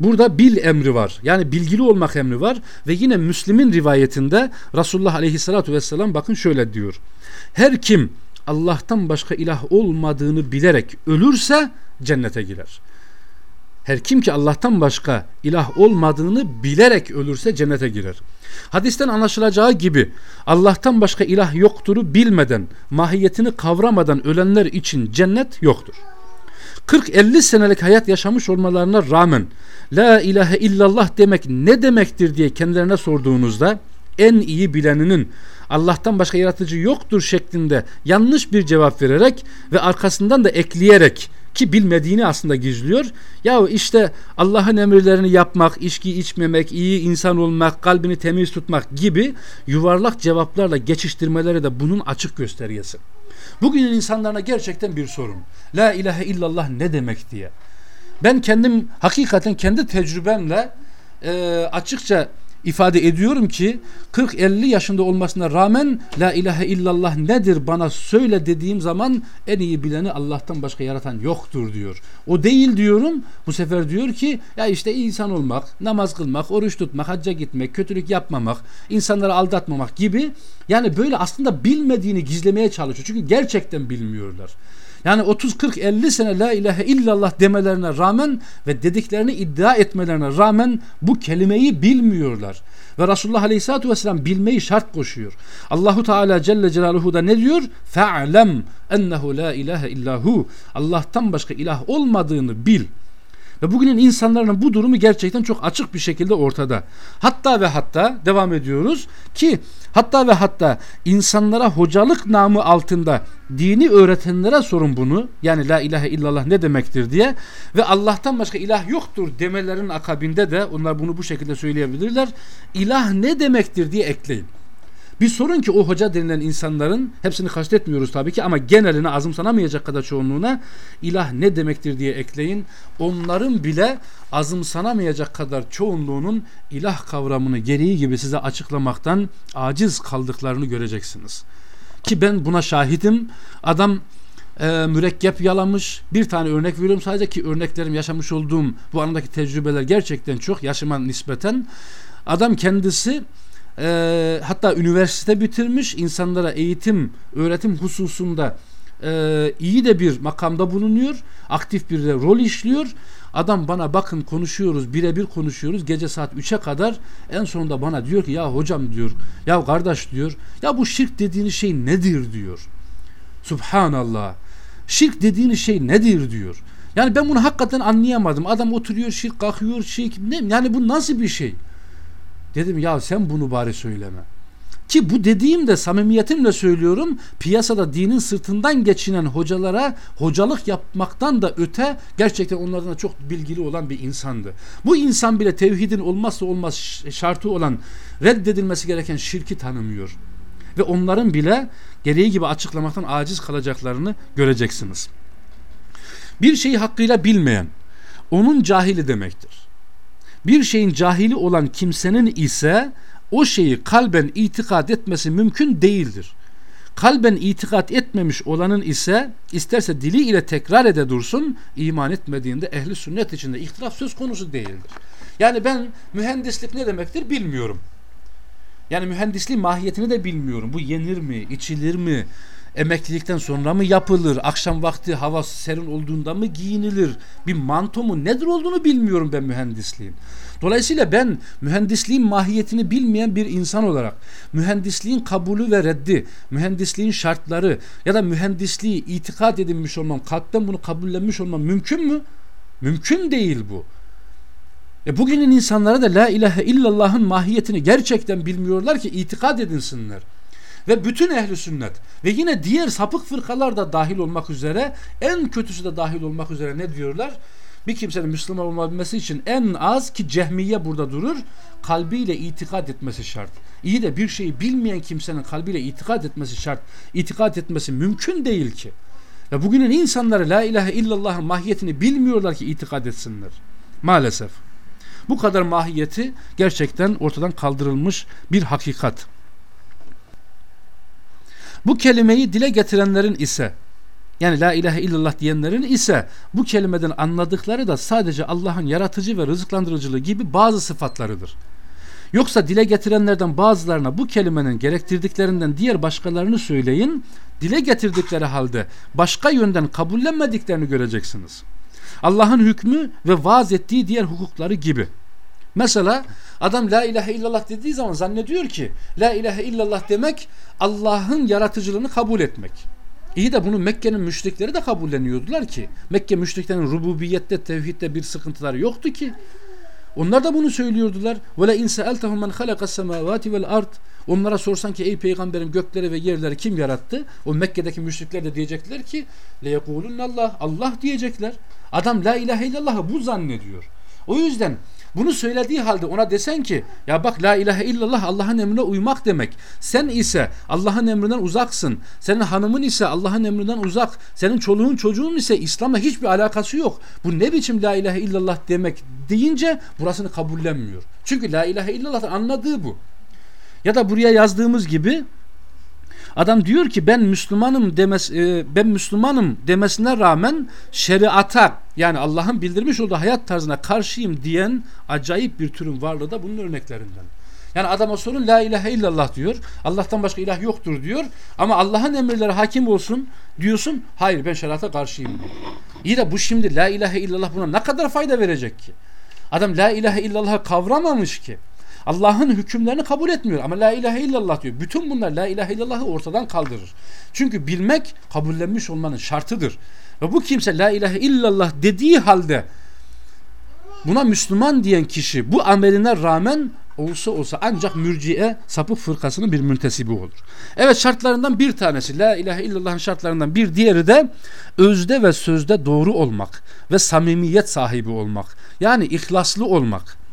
Burada bil emri var. Yani bilgili olmak emri var. Ve yine Müslim'in rivayetinde Resulullah Aleyhisselatü Vesselam bakın şöyle diyor. Her kim Allah'tan başka ilah olmadığını bilerek ölürse cennete girer. Her kim ki Allah'tan başka ilah olmadığını bilerek ölürse cennete girer. Hadisten anlaşılacağı gibi Allah'tan başka ilah yokturu bilmeden, mahiyetini kavramadan ölenler için cennet yoktur. 40-50 senelik hayat yaşamış olmalarına rağmen La ilahe illallah demek ne demektir diye kendilerine sorduğunuzda en iyi bileninin Allah'tan başka yaratıcı yoktur şeklinde yanlış bir cevap vererek ve arkasından da ekleyerek ki bilmediğini aslında gizliyor. Ya işte Allah'ın emirlerini yapmak, içki içmemek, iyi insan olmak, kalbini temiz tutmak gibi yuvarlak cevaplarla geçiştirmeleri de bunun açık göstergesi. Bugünün insanlarına gerçekten bir sorun. La ilahe illallah ne demek diye. Ben kendim hakikaten kendi tecrübemle e, açıkça ifade ediyorum ki 40-50 yaşında olmasına rağmen la ilahe illallah nedir bana söyle dediğim zaman en iyi bileni Allah'tan başka yaratan yoktur diyor. O değil diyorum. Bu sefer diyor ki ya işte insan olmak, namaz kılmak, oruç tutmak, hacca gitmek, kötülük yapmamak, insanları aldatmamak gibi yani böyle aslında bilmediğini gizlemeye çalışıyor. Çünkü gerçekten bilmiyorlar. Yani 30 40 50 sene la ilahe illallah demelerine rağmen ve dediklerini iddia etmelerine rağmen bu kelimeyi bilmiyorlar. Ve Resulullah Aleyhisselatü Vesselam bilmeyi şart koşuyor. Allahu Teala Celle Celaluhu da ne diyor? Fe'lem ennehu la ilahe illahu. Allah'tan başka ilah olmadığını bil. Ve bugünün insanların bu durumu gerçekten çok açık bir şekilde ortada. Hatta ve hatta devam ediyoruz ki hatta ve hatta insanlara hocalık namı altında dini öğretenlere sorun bunu. Yani la ilahe illallah ne demektir diye ve Allah'tan başka ilah yoktur demelerin akabinde de onlar bunu bu şekilde söyleyebilirler. İlah ne demektir diye ekleyin. Bir sorun ki o hoca denilen insanların hepsini kastetmiyoruz tabii ki ama geneline azımsanamayacak kadar çoğunluğuna ilah ne demektir diye ekleyin. Onların bile azımsanamayacak kadar çoğunluğunun ilah kavramını gereği gibi size açıklamaktan aciz kaldıklarını göreceksiniz. Ki ben buna şahidim. Adam e, mürekkep yalamış. Bir tane örnek veriyorum sadece ki örneklerim yaşamış olduğum bu anındaki tecrübeler gerçekten çok yaşıma nispeten. Adam kendisi e, hatta üniversite bitirmiş insanlara eğitim öğretim hususunda e, iyi de bir makamda bulunuyor aktif bir de rol işliyor. Adam bana bakın konuşuyoruz birebir konuşuyoruz gece saat 3'e kadar. En sonunda bana diyor ki ya hocam diyor ya kardeş diyor ya bu şirk dediğiniz şey nedir? diyor. Subhanallah. Şirk dediğiniz şey nedir diyor. Yani ben bunu hakikaten anlayamadım. Adam oturuyor şirk kalkıyor şirk ne yani bu nasıl bir şey Dedim ya sen bunu bari söyleme. Ki bu dediğimde samimiyetimle söylüyorum piyasada dinin sırtından geçinen hocalara hocalık yapmaktan da öte gerçekten onlardan da çok bilgili olan bir insandı. Bu insan bile tevhidin olmazsa olmaz şartı olan reddedilmesi gereken şirki tanımıyor. Ve onların bile gereği gibi açıklamaktan aciz kalacaklarını göreceksiniz. Bir şeyi hakkıyla bilmeyen onun cahili demektir. Bir şeyin cahili olan kimsenin ise o şeyi kalben itikad etmesi mümkün değildir. Kalben itikat etmemiş olanın ise isterse dili ile tekrar ede dursun iman etmediğinde ehli sünnet içinde ihtilaf söz konusu değildir. Yani ben mühendislik ne demektir bilmiyorum. Yani mühendisliğin mahiyetini de bilmiyorum. Bu yenir mi, içilir mi, emeklilikten sonra mı yapılır, akşam vakti hava serin olduğunda mı giyinilir, bir manto mu nedir olduğunu bilmiyorum ben mühendisliğin. Dolayısıyla ben mühendisliğin mahiyetini bilmeyen bir insan olarak mühendisliğin kabulü ve reddi, mühendisliğin şartları ya da mühendisliği itikat edinmiş olmam, kalpten bunu kabullenmiş olmam mümkün mü? Mümkün değil bu. E bugünün insanlara da la ilahe illallah'ın mahiyetini gerçekten bilmiyorlar ki itikad edinsinler. Ve bütün ehli sünnet ve yine diğer sapık fırkalar da dahil olmak üzere en kötüsü de dahil olmak üzere ne diyorlar? Bir kimsenin Müslüman olabilmesi için en az ki cehmiye burada durur kalbiyle itikad etmesi şart. İyi de bir şeyi bilmeyen kimsenin kalbiyle itikad etmesi şart. İtikad etmesi mümkün değil ki. Ve bugünün insanları la ilahe illallah'ın mahiyetini bilmiyorlar ki itikad etsinler. Maalesef. Bu kadar mahiyeti gerçekten ortadan kaldırılmış bir hakikat. Bu kelimeyi dile getirenlerin ise yani la ilahe illallah diyenlerin ise bu kelimeden anladıkları da sadece Allah'ın yaratıcı ve rızıklandırıcılığı gibi bazı sıfatlarıdır. Yoksa dile getirenlerden bazılarına bu kelimenin gerektirdiklerinden diğer başkalarını söyleyin, dile getirdikleri halde başka yönden kabullenmediklerini göreceksiniz. Allah'ın hükmü ve vaaz ettiği diğer hukukları gibi. Mesela adam la ilahe illallah dediği zaman zannediyor ki la ilahe illallah demek Allah'ın yaratıcılığını kabul etmek. İyi de bunu Mekke'nin müşrikleri de kabulleniyordular ki. Mekke müşriklerin rububiyette, tevhidde bir sıkıntıları yoktu ki. Onlar da bunu söylüyordular. Ve le in sa'altahum men halaqas semavati vel ard. Onlara sorsan ki ey peygamberim gökleri ve yerleri kim yarattı? O Mekke'deki müşrikler de diyecekler ki le yekulun Allah. Diyecekler. Adam la ilahe illallah'ı bu zannediyor. O yüzden bunu söylediği halde ona desen ki ya bak la ilahe illallah Allah'ın emrine uymak demek. Sen ise Allah'ın emrinden uzaksın. Senin hanımın ise Allah'ın emrinden uzak. Senin çoluğun çocuğun ise İslam'la hiçbir alakası yok. Bu ne biçim la ilahe illallah demek deyince burasını kabullenmiyor. Çünkü la ilahe illallah'ın anladığı bu. Ya da buraya yazdığımız gibi Adam diyor ki ben Müslümanım demes e, ben Müslümanım demesine rağmen şeriata yani Allah'ın bildirmiş olduğu hayat tarzına karşıyım diyen acayip bir türün varlığı da bunun örneklerinden. Yani adama sorun la ilahe illallah diyor. Allah'tan başka ilah yoktur diyor. Ama Allah'ın emirleri hakim olsun diyorsun. Hayır ben şeriata karşıyım. İyi de bu şimdi la ilahe illallah buna ne kadar fayda verecek ki? Adam la ilahe illallah'ı kavramamış ki. Allah'ın hükümlerini kabul etmiyor ama la ilahe illallah diyor. Bütün bunlar la ilahe illallah'ı ortadan kaldırır. Çünkü bilmek kabullenmiş olmanın şartıdır. Ve bu kimse la ilahe illallah dediği halde buna Müslüman diyen kişi bu ameline rağmen olsa olsa ancak mürciye sapık fırkasının bir müntesibi olur. Evet şartlarından bir tanesi la ilahe illallah'ın şartlarından bir diğeri de özde ve sözde doğru olmak ve samimiyet sahibi olmak. Yani ihlaslı olmak.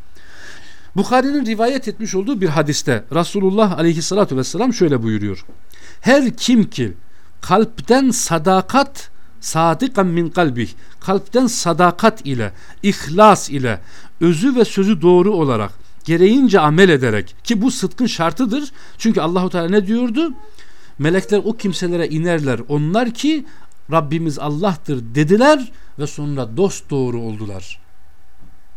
Bukhari'nin rivayet etmiş olduğu bir hadiste Resulullah aleyhissalatu vesselam şöyle buyuruyor. Her kim ki kalpten sadakat sadikan min kalbih kalpten sadakat ile ihlas ile özü ve sözü doğru olarak gereğince amel ederek ki bu sıdkın şartıdır. Çünkü Allahu Teala ne diyordu? Melekler o kimselere inerler. Onlar ki Rabbimiz Allah'tır dediler ve sonra dost doğru oldular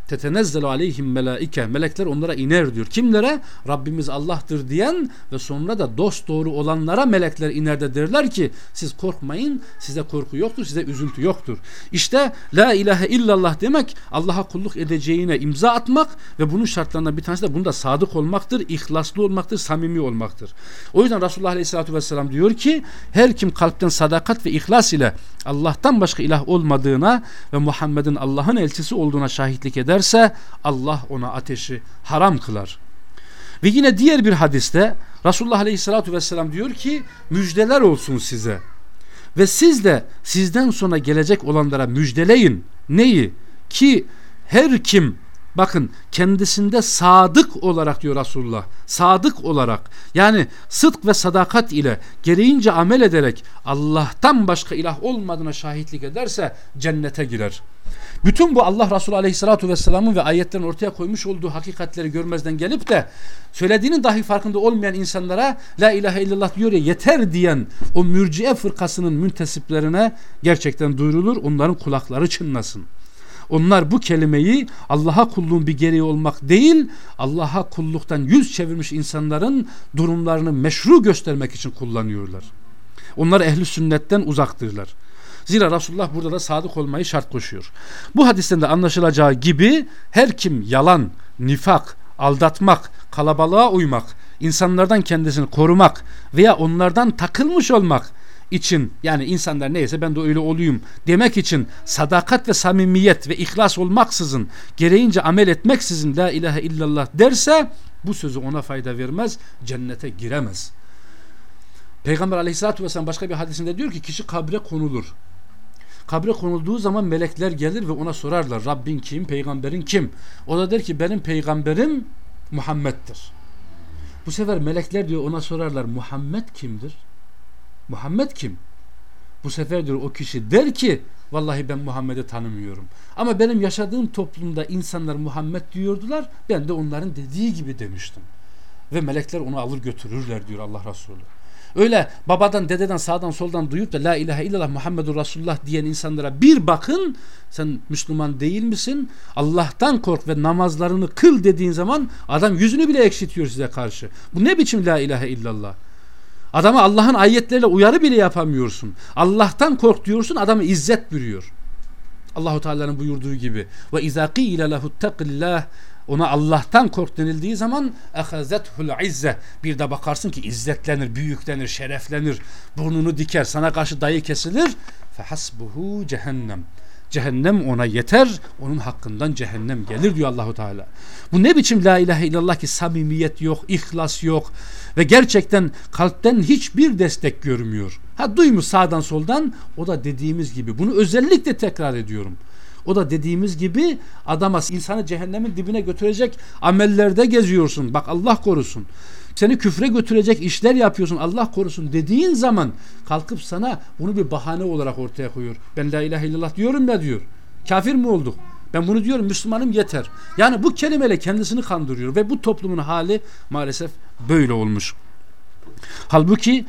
tetenezzelu aleyhim melaike melekler onlara iner diyor. Kimlere? Rabbimiz Allah'tır diyen ve sonra da dost doğru olanlara melekler iner de derler ki siz korkmayın size korku yoktur size üzüntü yoktur. İşte la ilahe illallah demek Allah'a kulluk edeceğine imza atmak ve bunun şartlarından bir tanesi de bunda sadık olmaktır, ihlaslı olmaktır, samimi olmaktır. O yüzden Resulullah Aleyhisselatü Vesselam diyor ki her kim kalpten sadakat ve ihlas ile Allah'tan başka ilah olmadığına ve Muhammed'in Allah'ın elçisi olduğuna şahitlik ederse Allah ona ateşi haram kılar. Ve yine diğer bir hadiste Resulullah Aleyhisselatü Vesselam diyor ki müjdeler olsun size. Ve siz de sizden sonra gelecek olanlara müjdeleyin. Neyi? Ki her kim Bakın kendisinde sadık olarak diyor Resulullah. Sadık olarak yani sıdk ve sadakat ile gereğince amel ederek Allah'tan başka ilah olmadığına şahitlik ederse cennete girer. Bütün bu Allah Resulü Aleyhisselatü Vesselam'ın ve ayetlerin ortaya koymuş olduğu hakikatleri görmezden gelip de söylediğinin dahi farkında olmayan insanlara La ilahe illallah diyor ya yeter diyen o mürciye fırkasının müntesiplerine gerçekten duyurulur onların kulakları çınlasın. Onlar bu kelimeyi Allah'a kulluğun bir gereği olmak değil, Allah'a kulluktan yüz çevirmiş insanların durumlarını meşru göstermek için kullanıyorlar. Onlar ehli sünnetten uzaktırlar. Zira Resulullah burada da sadık olmayı şart koşuyor. Bu hadisten de anlaşılacağı gibi her kim yalan, nifak, aldatmak, kalabalığa uymak, insanlardan kendisini korumak veya onlardan takılmış olmak için yani insanlar neyse ben de öyle olayım demek için sadakat ve samimiyet ve ihlas olmaksızın gereğince amel etmeksizin la ilahe illallah derse bu sözü ona fayda vermez cennete giremez. Peygamber aleyhissalatü vesselam başka bir hadisinde diyor ki kişi kabre konulur. Kabre konulduğu zaman melekler gelir ve ona sorarlar Rabbin kim, peygamberin kim? O da der ki benim peygamberim Muhammed'dir. Bu sefer melekler diyor ona sorarlar Muhammed kimdir? Muhammed kim? Bu sefer diyor o kişi der ki vallahi ben Muhammed'i tanımıyorum. Ama benim yaşadığım toplumda insanlar Muhammed diyordular. Ben de onların dediği gibi demiştim. Ve melekler onu alır götürürler diyor Allah Resulü. Öyle babadan, dededen, sağdan, soldan duyup da La ilahe illallah Muhammedur Resulullah diyen insanlara bir bakın sen Müslüman değil misin? Allah'tan kork ve namazlarını kıl dediğin zaman adam yüzünü bile ekşitiyor size karşı. Bu ne biçim La ilahe illallah? Adama Allah'ın ayetleriyle uyarı bile yapamıyorsun. Allah'tan kork diyorsun adamı izzet bürüyor. Allahu Teala'nın buyurduğu gibi ve izâ qîle lehu ona Allah'tan kork denildiği zaman ehazethul izze bir de bakarsın ki izzetlenir, büyüklenir, şereflenir, burnunu diker, sana karşı dayı kesilir. Fehasbuhu cehennem. Cehennem ona yeter, onun hakkından cehennem gelir diyor Allahu Teala. Bu ne biçim la ilahe illallah ki samimiyet yok, ihlas yok ve gerçekten kalpten hiçbir destek görmüyor. Ha duymuş sağdan soldan o da dediğimiz gibi bunu özellikle tekrar ediyorum. O da dediğimiz gibi adama insanı cehennemin dibine götürecek amellerde geziyorsun. Bak Allah korusun. Seni küfre götürecek işler yapıyorsun. Allah korusun dediğin zaman kalkıp sana bunu bir bahane olarak ortaya koyuyor. Ben la ilahe illallah diyorum ya diyor. Kafir mi olduk? Ben bunu diyorum Müslümanım yeter. Yani bu kelimeyle kendisini kandırıyor ve bu toplumun hali maalesef böyle olmuş. Halbuki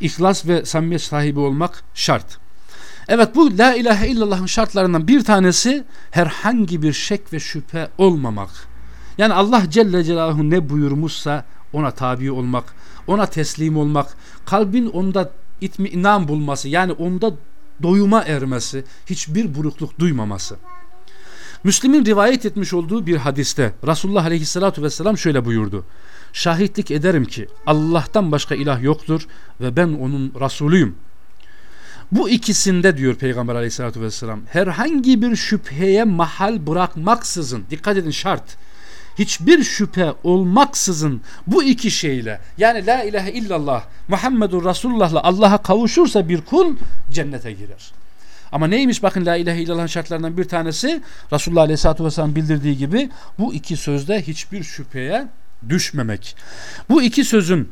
ihlas ve samimiyet sahibi olmak şart. Evet bu la ilahe illallah'ın şartlarından bir tanesi herhangi bir şek ve şüphe olmamak. Yani Allah Celle Celaluhu ne buyurmuşsa ona tabi olmak, ona teslim olmak, kalbin onda itminan bulması yani onda doyuma ermesi, hiçbir burukluk duymaması. Müslim'in rivayet etmiş olduğu bir hadiste Resulullah Aleyhisselatü Vesselam şöyle buyurdu. Şahitlik ederim ki Allah'tan başka ilah yoktur ve ben onun Resulüyüm. Bu ikisinde diyor Peygamber Aleyhisselatü Vesselam herhangi bir şüpheye mahal bırakmaksızın dikkat edin şart hiçbir şüphe olmaksızın bu iki şeyle yani la ilahe illallah Muhammedur Resulullah'la Allah'a kavuşursa bir kul cennete girer. Ama neymiş bakın la ilahe illallah şartlarından bir tanesi Resulullah Aleyhisselatü Vesselam bildirdiği gibi bu iki sözde hiçbir şüpheye düşmemek. Bu iki sözün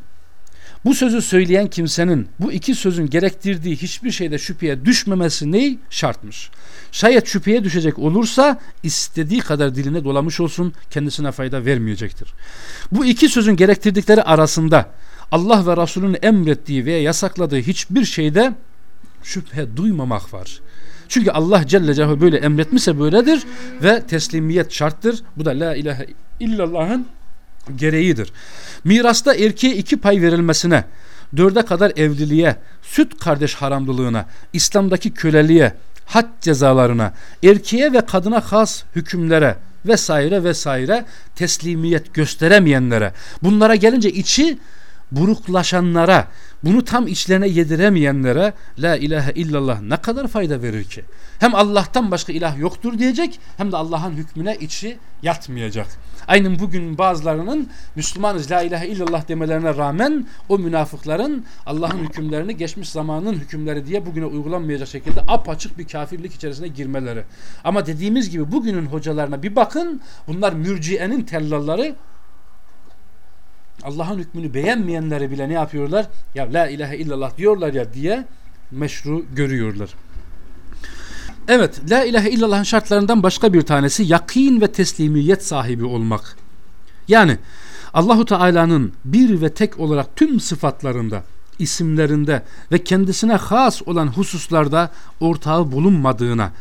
bu sözü söyleyen kimsenin bu iki sözün gerektirdiği hiçbir şeyde şüpheye düşmemesi ney? Şartmış. Şayet şüpheye düşecek olursa istediği kadar diline dolamış olsun kendisine fayda vermeyecektir. Bu iki sözün gerektirdikleri arasında Allah ve Resulünün emrettiği veya yasakladığı hiçbir şeyde şüphe duymamak var. Çünkü Allah Celle Celaluhu böyle emretmişse böyledir ve teslimiyet şarttır. Bu da la ilahe illallah'ın gereğidir. Mirasta erkeğe iki pay verilmesine, dörde kadar evliliğe, süt kardeş haramlılığına, İslam'daki köleliğe, had cezalarına, erkeğe ve kadına has hükümlere vesaire vesaire teslimiyet gösteremeyenlere, bunlara gelince içi buruklaşanlara, bunu tam içlerine yediremeyenlere la ilahe illallah ne kadar fayda verir ki? Hem Allah'tan başka ilah yoktur diyecek hem de Allah'ın hükmüne içi yatmayacak. Aynen bugün bazılarının Müslümanız la ilahe illallah demelerine rağmen o münafıkların Allah'ın hükümlerini geçmiş zamanın hükümleri diye bugüne uygulanmayacak şekilde apaçık bir kafirlik içerisine girmeleri. Ama dediğimiz gibi bugünün hocalarına bir bakın bunlar mürciyenin tellalları Allah'ın hükmünü beğenmeyenleri bile ne yapıyorlar? Ya la ilahe illallah diyorlar ya diye meşru görüyorlar. Evet, la ilahe illallah'ın şartlarından başka bir tanesi yakin ve teslimiyet sahibi olmak. Yani Allahu Teala'nın bir ve tek olarak tüm sıfatlarında, isimlerinde ve kendisine has olan hususlarda ortağı bulunmadığına,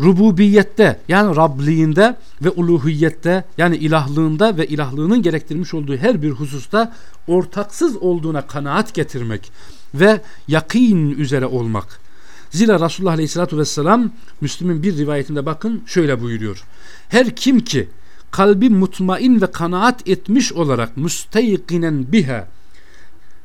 rububiyette yani Rabliğinde ve uluhiyette yani ilahlığında ve ilahlığının gerektirmiş olduğu her bir hususta ortaksız olduğuna kanaat getirmek ve yakin üzere olmak. Zira Resulullah Aleyhisselatü Vesselam Müslüm'ün bir rivayetinde bakın şöyle buyuruyor. Her kim ki kalbi mutmain ve kanaat etmiş olarak müsteykinen biha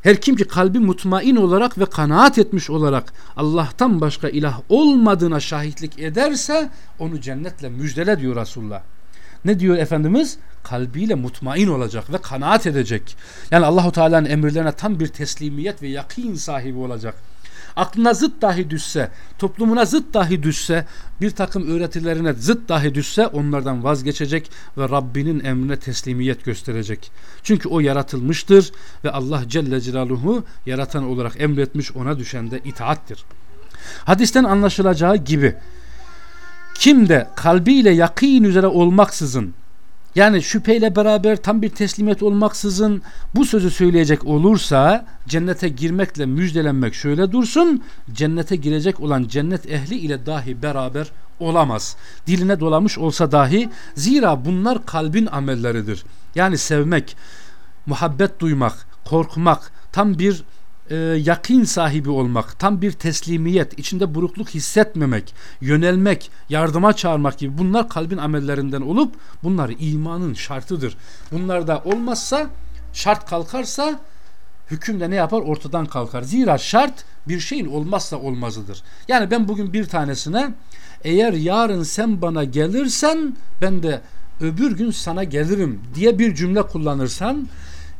her kim ki kalbi mutmain olarak ve kanaat etmiş olarak Allah'tan başka ilah olmadığına şahitlik ederse onu cennetle müjdele diyor Resulullah. Ne diyor Efendimiz? Kalbiyle mutmain olacak ve kanaat edecek. Yani Allahu Teala'nın emirlerine tam bir teslimiyet ve yakin sahibi olacak aklına zıt dahi düşse, toplumuna zıt dahi düşse, bir takım öğretilerine zıt dahi düşse onlardan vazgeçecek ve Rabbinin emrine teslimiyet gösterecek. Çünkü o yaratılmıştır ve Allah Celle Celaluhu yaratan olarak emretmiş ona düşen de itaattir. Hadisten anlaşılacağı gibi kim de kalbiyle yakin üzere olmaksızın yani şüpheyle beraber tam bir teslimiyet olmaksızın bu sözü söyleyecek olursa cennete girmekle müjdelenmek şöyle dursun cennete girecek olan cennet ehli ile dahi beraber olamaz. Diline dolamış olsa dahi zira bunlar kalbin amelleridir. Yani sevmek, muhabbet duymak, korkmak, tam bir e, yakin sahibi olmak, tam bir teslimiyet, içinde burukluk hissetmemek, yönelmek, yardıma çağırmak gibi bunlar kalbin amellerinden olup bunlar imanın şartıdır. Bunlar da olmazsa şart kalkarsa hüküm de ne yapar? Ortadan kalkar. Zira şart bir şeyin olmazsa olmazıdır. Yani ben bugün bir tanesine eğer yarın sen bana gelirsen ben de öbür gün sana gelirim diye bir cümle kullanırsan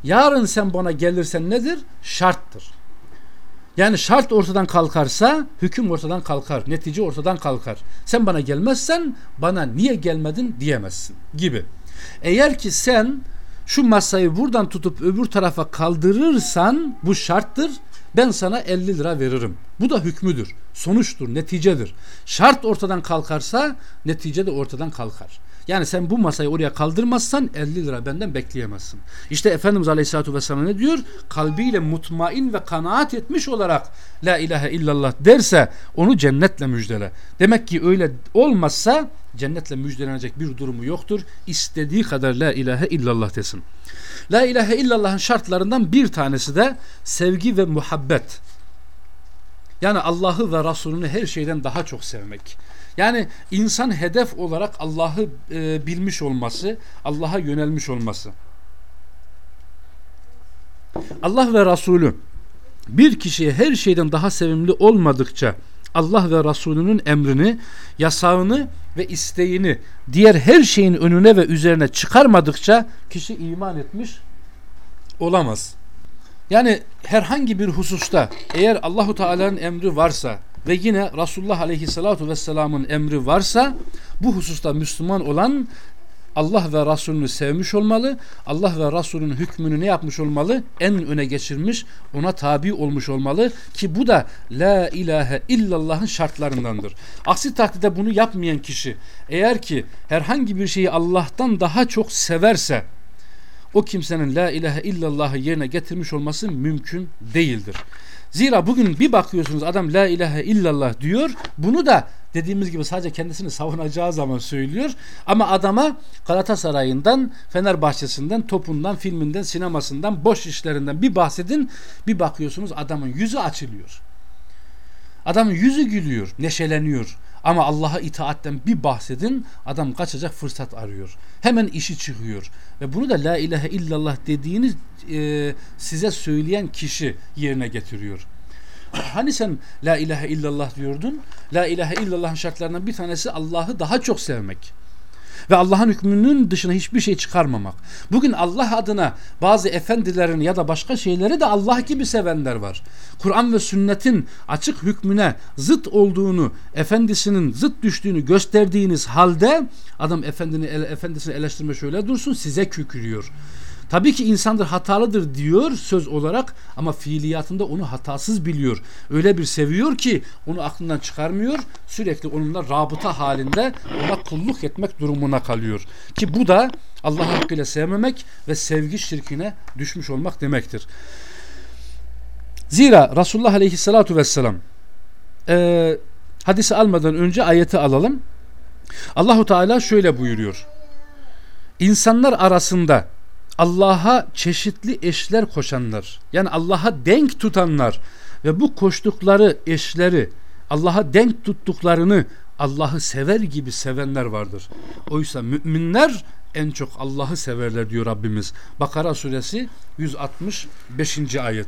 yarın sen bana gelirsen nedir? Şarttır. Yani şart ortadan kalkarsa hüküm ortadan kalkar, netice ortadan kalkar. Sen bana gelmezsen bana niye gelmedin diyemezsin gibi. Eğer ki sen şu masayı buradan tutup öbür tarafa kaldırırsan bu şarttır. Ben sana 50 lira veririm. Bu da hükmüdür. Sonuçtur, neticedir. Şart ortadan kalkarsa netice de ortadan kalkar. Yani sen bu masayı oraya kaldırmazsan 50 lira benden bekleyemezsin. İşte Efendimiz Aleyhisselatü Vesselam ne diyor? Kalbiyle mutmain ve kanaat etmiş olarak La ilahe illallah derse onu cennetle müjdele. Demek ki öyle olmazsa cennetle müjdelenecek bir durumu yoktur. İstediği kadar La ilahe illallah desin. La ilahe illallah'ın şartlarından bir tanesi de sevgi ve muhabbet. Yani Allah'ı ve Resulünü her şeyden daha çok sevmek. Yani insan hedef olarak Allah'ı e, bilmiş olması, Allah'a yönelmiş olması. Allah ve Resulü bir kişiye her şeyden daha sevimli olmadıkça Allah ve Resulünün emrini, yasağını ve isteğini diğer her şeyin önüne ve üzerine çıkarmadıkça kişi iman etmiş olamaz. Yani herhangi bir hususta eğer Allahu Teala'nın emri varsa ve yine Resulullah Aleyhisselatü Vesselam'ın emri varsa bu hususta Müslüman olan Allah ve Resulünü sevmiş olmalı. Allah ve Resulünün hükmünü ne yapmış olmalı? En öne geçirmiş, ona tabi olmuş olmalı ki bu da la ilahe illallah'ın şartlarındandır. Aksi takdirde bunu yapmayan kişi eğer ki herhangi bir şeyi Allah'tan daha çok severse o kimsenin la ilahe illallah'ı yerine getirmiş olması mümkün değildir. Zira bugün bir bakıyorsunuz adam la ilahe illallah diyor. Bunu da dediğimiz gibi sadece kendisini savunacağı zaman söylüyor. Ama adama Galatasaray'ından, Fenerbahçe'sinden, topundan, filminden, sinemasından, boş işlerinden bir bahsedin. Bir bakıyorsunuz adamın yüzü açılıyor. Adamın yüzü gülüyor, neşeleniyor. Ama Allah'a itaatten bir bahsedin adam kaçacak fırsat arıyor. Hemen işi çıkıyor. Ve bunu da la ilahe illallah dediğini e, size söyleyen kişi yerine getiriyor. Hani sen la ilahe illallah diyordun? La ilahe illallah'ın şartlarından bir tanesi Allah'ı daha çok sevmek ve Allah'ın hükmünün dışına hiçbir şey çıkarmamak. Bugün Allah adına bazı efendilerin ya da başka şeyleri de Allah gibi sevenler var. Kur'an ve sünnetin açık hükmüne zıt olduğunu, efendisinin zıt düştüğünü gösterdiğiniz halde adam efendini efendisini eleştirme şöyle dursun size kükürüyor. Tabii ki insandır hatalıdır diyor söz olarak ama fiiliyatında onu hatasız biliyor. Öyle bir seviyor ki onu aklından çıkarmıyor. Sürekli onunla rabıta halinde ona kulluk etmek durumuna kalıyor. Ki bu da Allah hakkıyla sevmemek ve sevgi şirkine düşmüş olmak demektir. Zira Resulullah Aleyhisselatü Vesselam e, hadisi almadan önce ayeti alalım. Allahu Teala şöyle buyuruyor. İnsanlar arasında Allah'a çeşitli eşler koşanlar yani Allah'a denk tutanlar ve bu koştukları eşleri Allah'a denk tuttuklarını Allah'ı sever gibi sevenler vardır. Oysa müminler en çok Allah'ı severler diyor Rabbimiz. Bakara suresi 165. ayet.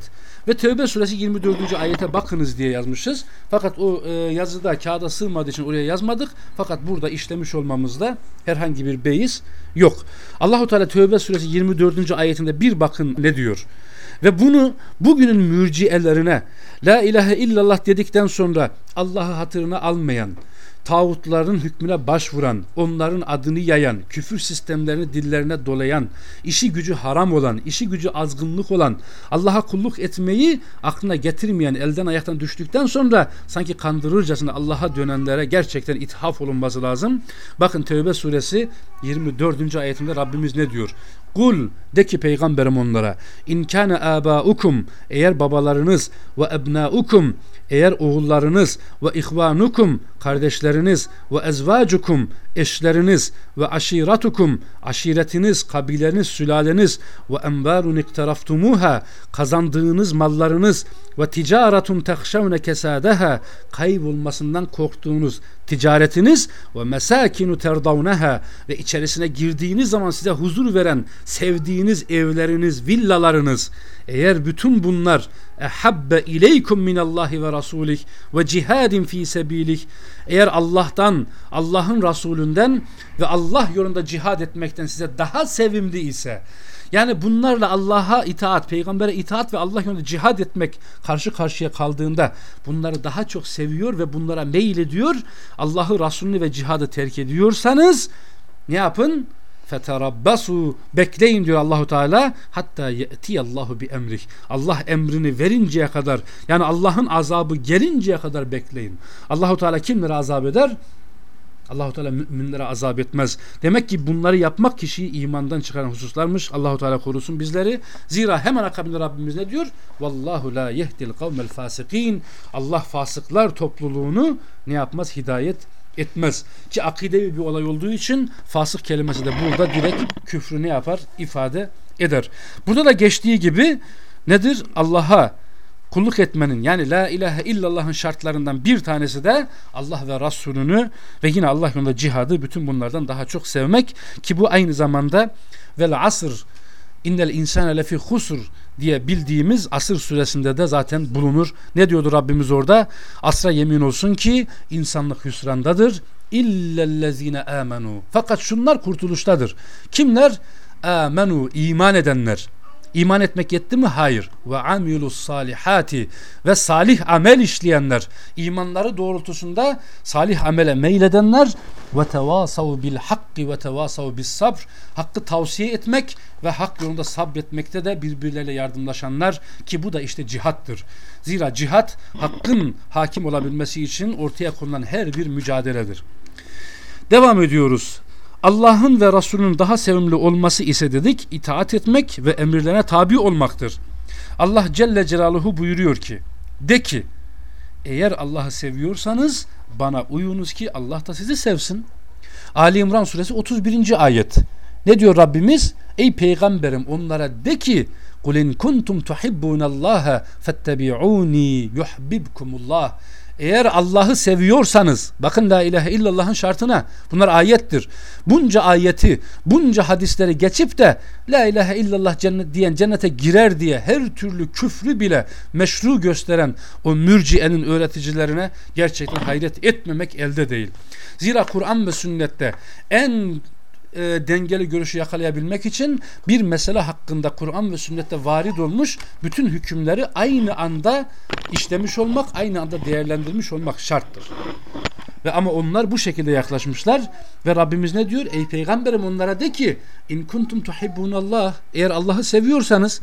Ve Tevbe suresi 24. ayete bakınız diye yazmışız. Fakat o e, yazıda kağıda sığmadığı için oraya yazmadık. Fakat burada işlemiş olmamızda herhangi bir beis yok. Allahu Teala Tevbe suresi 24. ayetinde bir bakın ne diyor. Ve bunu bugünün mürciyelerine la ilahe illallah dedikten sonra Allah'ı hatırına almayan, tağutların hükmüne başvuran, onların adını yayan, küfür sistemlerini dillerine dolayan, işi gücü haram olan, işi gücü azgınlık olan, Allah'a kulluk etmeyi aklına getirmeyen, elden ayaktan düştükten sonra sanki kandırırcasına Allah'a dönenlere gerçekten ithaf olunması lazım. Bakın Tevbe suresi 24. ayetinde Rabbimiz ne diyor? Kul de ki peygamberim onlara in kana abaukum eğer babalarınız ve ebnaukum eğer oğullarınız ve ihvanukum kardeşleriniz ve ezvacukum eşleriniz ve aşiratukum aşiretiniz kabileniz sülaleniz ve enbarun iktaraftumuha kazandığınız mallarınız ve ticaretun tehşevne kesadeha kaybolmasından korktuğunuz ticaretiniz ve mesakinu terdavneha ve içerisine girdiğiniz zaman size huzur veren sevdiğiniz evleriniz, villalarınız. Eğer bütün bunlar ehabbe ileykum minallahi ve rasulih ve cihadin fi sebilik eğer Allah'tan, Allah'ın Resulünden ve Allah yolunda cihad etmekten size daha sevimli ise Yani bunlarla Allah'a itaat, peygambere itaat ve Allah yolunda cihad etmek karşı karşıya kaldığında bunları daha çok seviyor ve bunlara meyil ediyor. Allah'ı, Resulünü ve cihadı terk ediyorsanız ne yapın? Feterabbasu bekleyin diyor Allahu Teala hatta Allahu bi emrih. Allah emrini verinceye kadar yani Allah'ın azabı gelinceye kadar bekleyin. Allahu Teala kimlere azap eder? Allahu Teala müminlere azap etmez. Demek ki bunları yapmak kişiyi imandan çıkaran hususlarmış. Allahu Teala korusun bizleri. Zira hemen akabinde Rabbimiz ne diyor? Vallahu la yehdil kavmel fasikin. Allah fasıklar topluluğunu ne yapmaz? Hidayet etmez. Ki akidevi bir olay olduğu için fasık kelimesi de burada direkt küfrü ne yapar? ifade eder. Burada da geçtiği gibi nedir? Allah'a kulluk etmenin yani la ilahe illallah'ın şartlarından bir tanesi de Allah ve Resulünü ve yine Allah yolunda cihadı bütün bunlardan daha çok sevmek ki bu aynı zamanda vel asr innel insane lefi husur diye bildiğimiz asır süresinde de zaten bulunur. Ne diyordu Rabbimiz orada? Asra yemin olsun ki insanlık hüsrandadır. İllellezine amenu. Fakat şunlar kurtuluştadır. Kimler? Amenu iman edenler. İman etmek yetti mi? Hayır. Ve amilus salihati ve salih amel işleyenler, imanları doğrultusunda salih amele meyledenler ve tevasav bil hakki ve tevasav bis sabr. Hakkı tavsiye etmek ve hak yolunda sabretmekte de birbirleriyle yardımlaşanlar ki bu da işte cihattır. Zira cihat hakkın hakim olabilmesi için ortaya konulan her bir mücadeledir. Devam ediyoruz. Allah'ın ve Resulünün daha sevimli olması ise dedik itaat etmek ve emirlerine tabi olmaktır. Allah Celle Celaluhu buyuruyor ki de ki eğer Allah'ı seviyorsanız bana uyunuz ki Allah da sizi sevsin. Ali İmran suresi 31. ayet. Ne diyor Rabbimiz? Ey peygamberim onlara de ki Kul in kuntum tuhibbunallaha fettebi'uni yuhibbukumullah. Eğer Allah'ı seviyorsanız bakın la ilahe illallah'ın şartına bunlar ayettir. Bunca ayeti bunca hadisleri geçip de la ilahe illallah cennet diyen cennete girer diye her türlü küfrü bile meşru gösteren o mürciyenin öğreticilerine gerçekten hayret etmemek elde değil. Zira Kur'an ve sünnette en e, dengeli görüşü yakalayabilmek için bir mesele hakkında Kur'an ve sünnette varid olmuş bütün hükümleri aynı anda işlemiş olmak, aynı anda değerlendirmiş olmak şarttır. Ve ama onlar bu şekilde yaklaşmışlar ve Rabbimiz ne diyor? Ey peygamberim onlara de ki in kuntum tuhibbunallah eğer Allah'ı seviyorsanız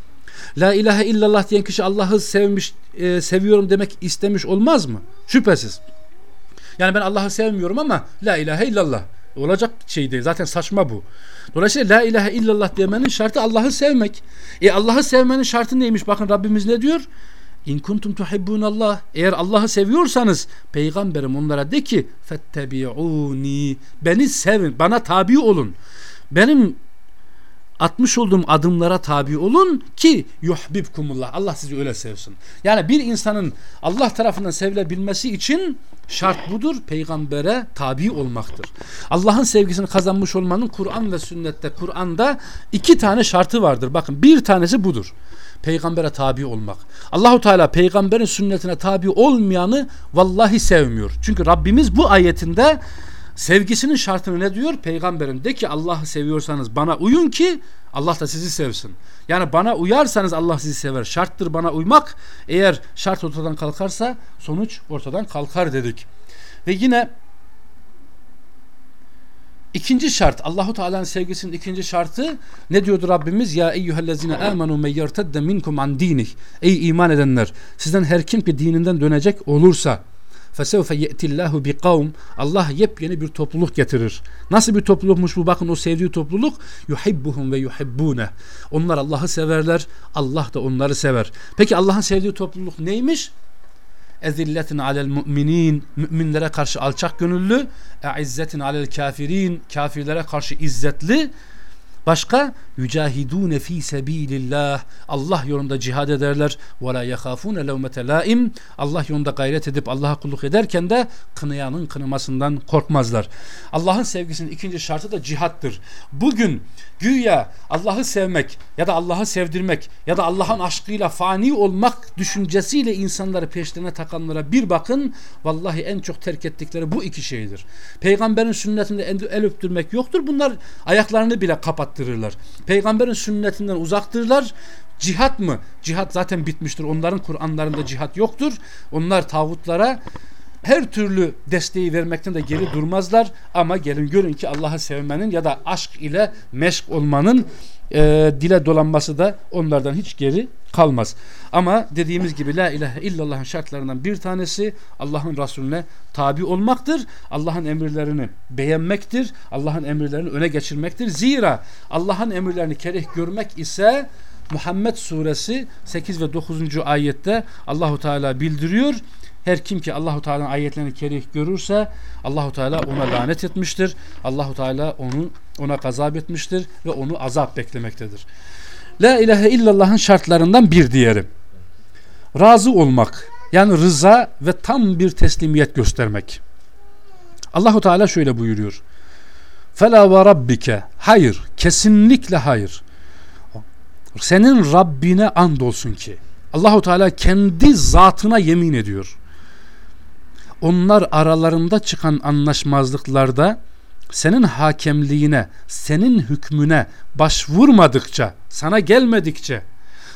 La ilahe illallah diyen kişi Allah'ı sevmiş, e, seviyorum demek istemiş olmaz mı? Şüphesiz. Yani ben Allah'ı sevmiyorum ama la ilahe illallah. Olacak şey değil. Zaten saçma bu. Dolayısıyla la ilahe illallah demenin şartı Allah'ı sevmek. E Allah'ı sevmenin şartı neymiş? Bakın Rabbimiz ne diyor? İn kuntum tuhibbunallah. Eğer Allah'ı seviyorsanız peygamberim onlara de ki fettebi'uni. Beni sevin. Bana tabi olun. Benim atmış olduğum adımlara tabi olun ki yuhbibkumullah. Allah sizi öyle sevsin. Yani bir insanın Allah tarafından sevilebilmesi için şart budur. Peygambere tabi olmaktır. Allah'ın sevgisini kazanmış olmanın Kur'an ve sünnette Kur'an'da iki tane şartı vardır. Bakın bir tanesi budur. Peygambere tabi olmak. Allahu Teala peygamberin sünnetine tabi olmayanı vallahi sevmiyor. Çünkü Rabbimiz bu ayetinde Sevgisinin şartını ne diyor? Peygamberin de ki Allah'ı seviyorsanız bana uyun ki Allah da sizi sevsin. Yani bana uyarsanız Allah sizi sever. Şarttır bana uymak. Eğer şart ortadan kalkarsa sonuç ortadan kalkar dedik. Ve yine İkinci şart Allahu Teala'nın sevgisinin ikinci şartı ne diyordu Rabbimiz? Ya eyyühellezine amenu men yertedde minkum an dinih. Ey iman edenler sizden her kim ki dininden dönecek olursa fesevfe ye'tillahu bi kavm Allah yepyeni bir topluluk getirir. Nasıl bir toplulukmuş bu? Bakın o sevdiği topluluk yuhibbuhum ve yuhibbune. Onlar Allah'ı severler. Allah da onları sever. Peki Allah'ın sevdiği topluluk neymiş? ezilletin alel müminin müminlere karşı alçak gönüllü eizzetin alel kafirin kafirlere karşı izzetli Başka yücahidune fi sebilillah Allah yolunda cihad ederler ve levmete laim Allah yolunda gayret edip Allah'a kulluk ederken de kınayanın kınamasından korkmazlar. Allah'ın sevgisinin ikinci şartı da cihattır. Bugün güya Allah'ı sevmek ya da Allah'ı sevdirmek ya da Allah'ın aşkıyla fani olmak düşüncesiyle insanları peşlerine takanlara bir bakın vallahi en çok terk ettikleri bu iki şeydir. Peygamberin sünnetinde el öptürmek yoktur. Bunlar ayaklarını bile kapat saptırırlar. Peygamberin sünnetinden uzaktırlar. Cihat mı? Cihat zaten bitmiştir. Onların Kur'anlarında cihat yoktur. Onlar tağutlara her türlü desteği vermekten de geri durmazlar ama gelin görün ki Allah'ı sevmenin ya da aşk ile meşk olmanın e, dile dolanması da onlardan hiç geri kalmaz. Ama dediğimiz gibi la ilahe illallah'ın şartlarından bir tanesi Allah'ın Resulüne tabi olmaktır. Allah'ın emirlerini beğenmektir. Allah'ın emirlerini öne geçirmektir. Zira Allah'ın emirlerini kereh görmek ise Muhammed suresi 8 ve 9. ayette Allahu Teala bildiriyor. Her kim ki Allahu Teala'nın ayetlerini kerih görürse Allahu Teala ona lanet etmiştir. Allahu Teala onu ona gazap etmiştir ve onu azap beklemektedir. La ilahe illallah'ın şartlarından bir diğeri. Razı olmak. Yani rıza ve tam bir teslimiyet göstermek. Allahu Teala şöyle buyuruyor. Fela ve rabbike. Hayır, kesinlikle hayır. Senin Rabbine and olsun ki. Allahu Teala kendi zatına yemin ediyor onlar aralarında çıkan anlaşmazlıklarda senin hakemliğine, senin hükmüne başvurmadıkça, sana gelmedikçe,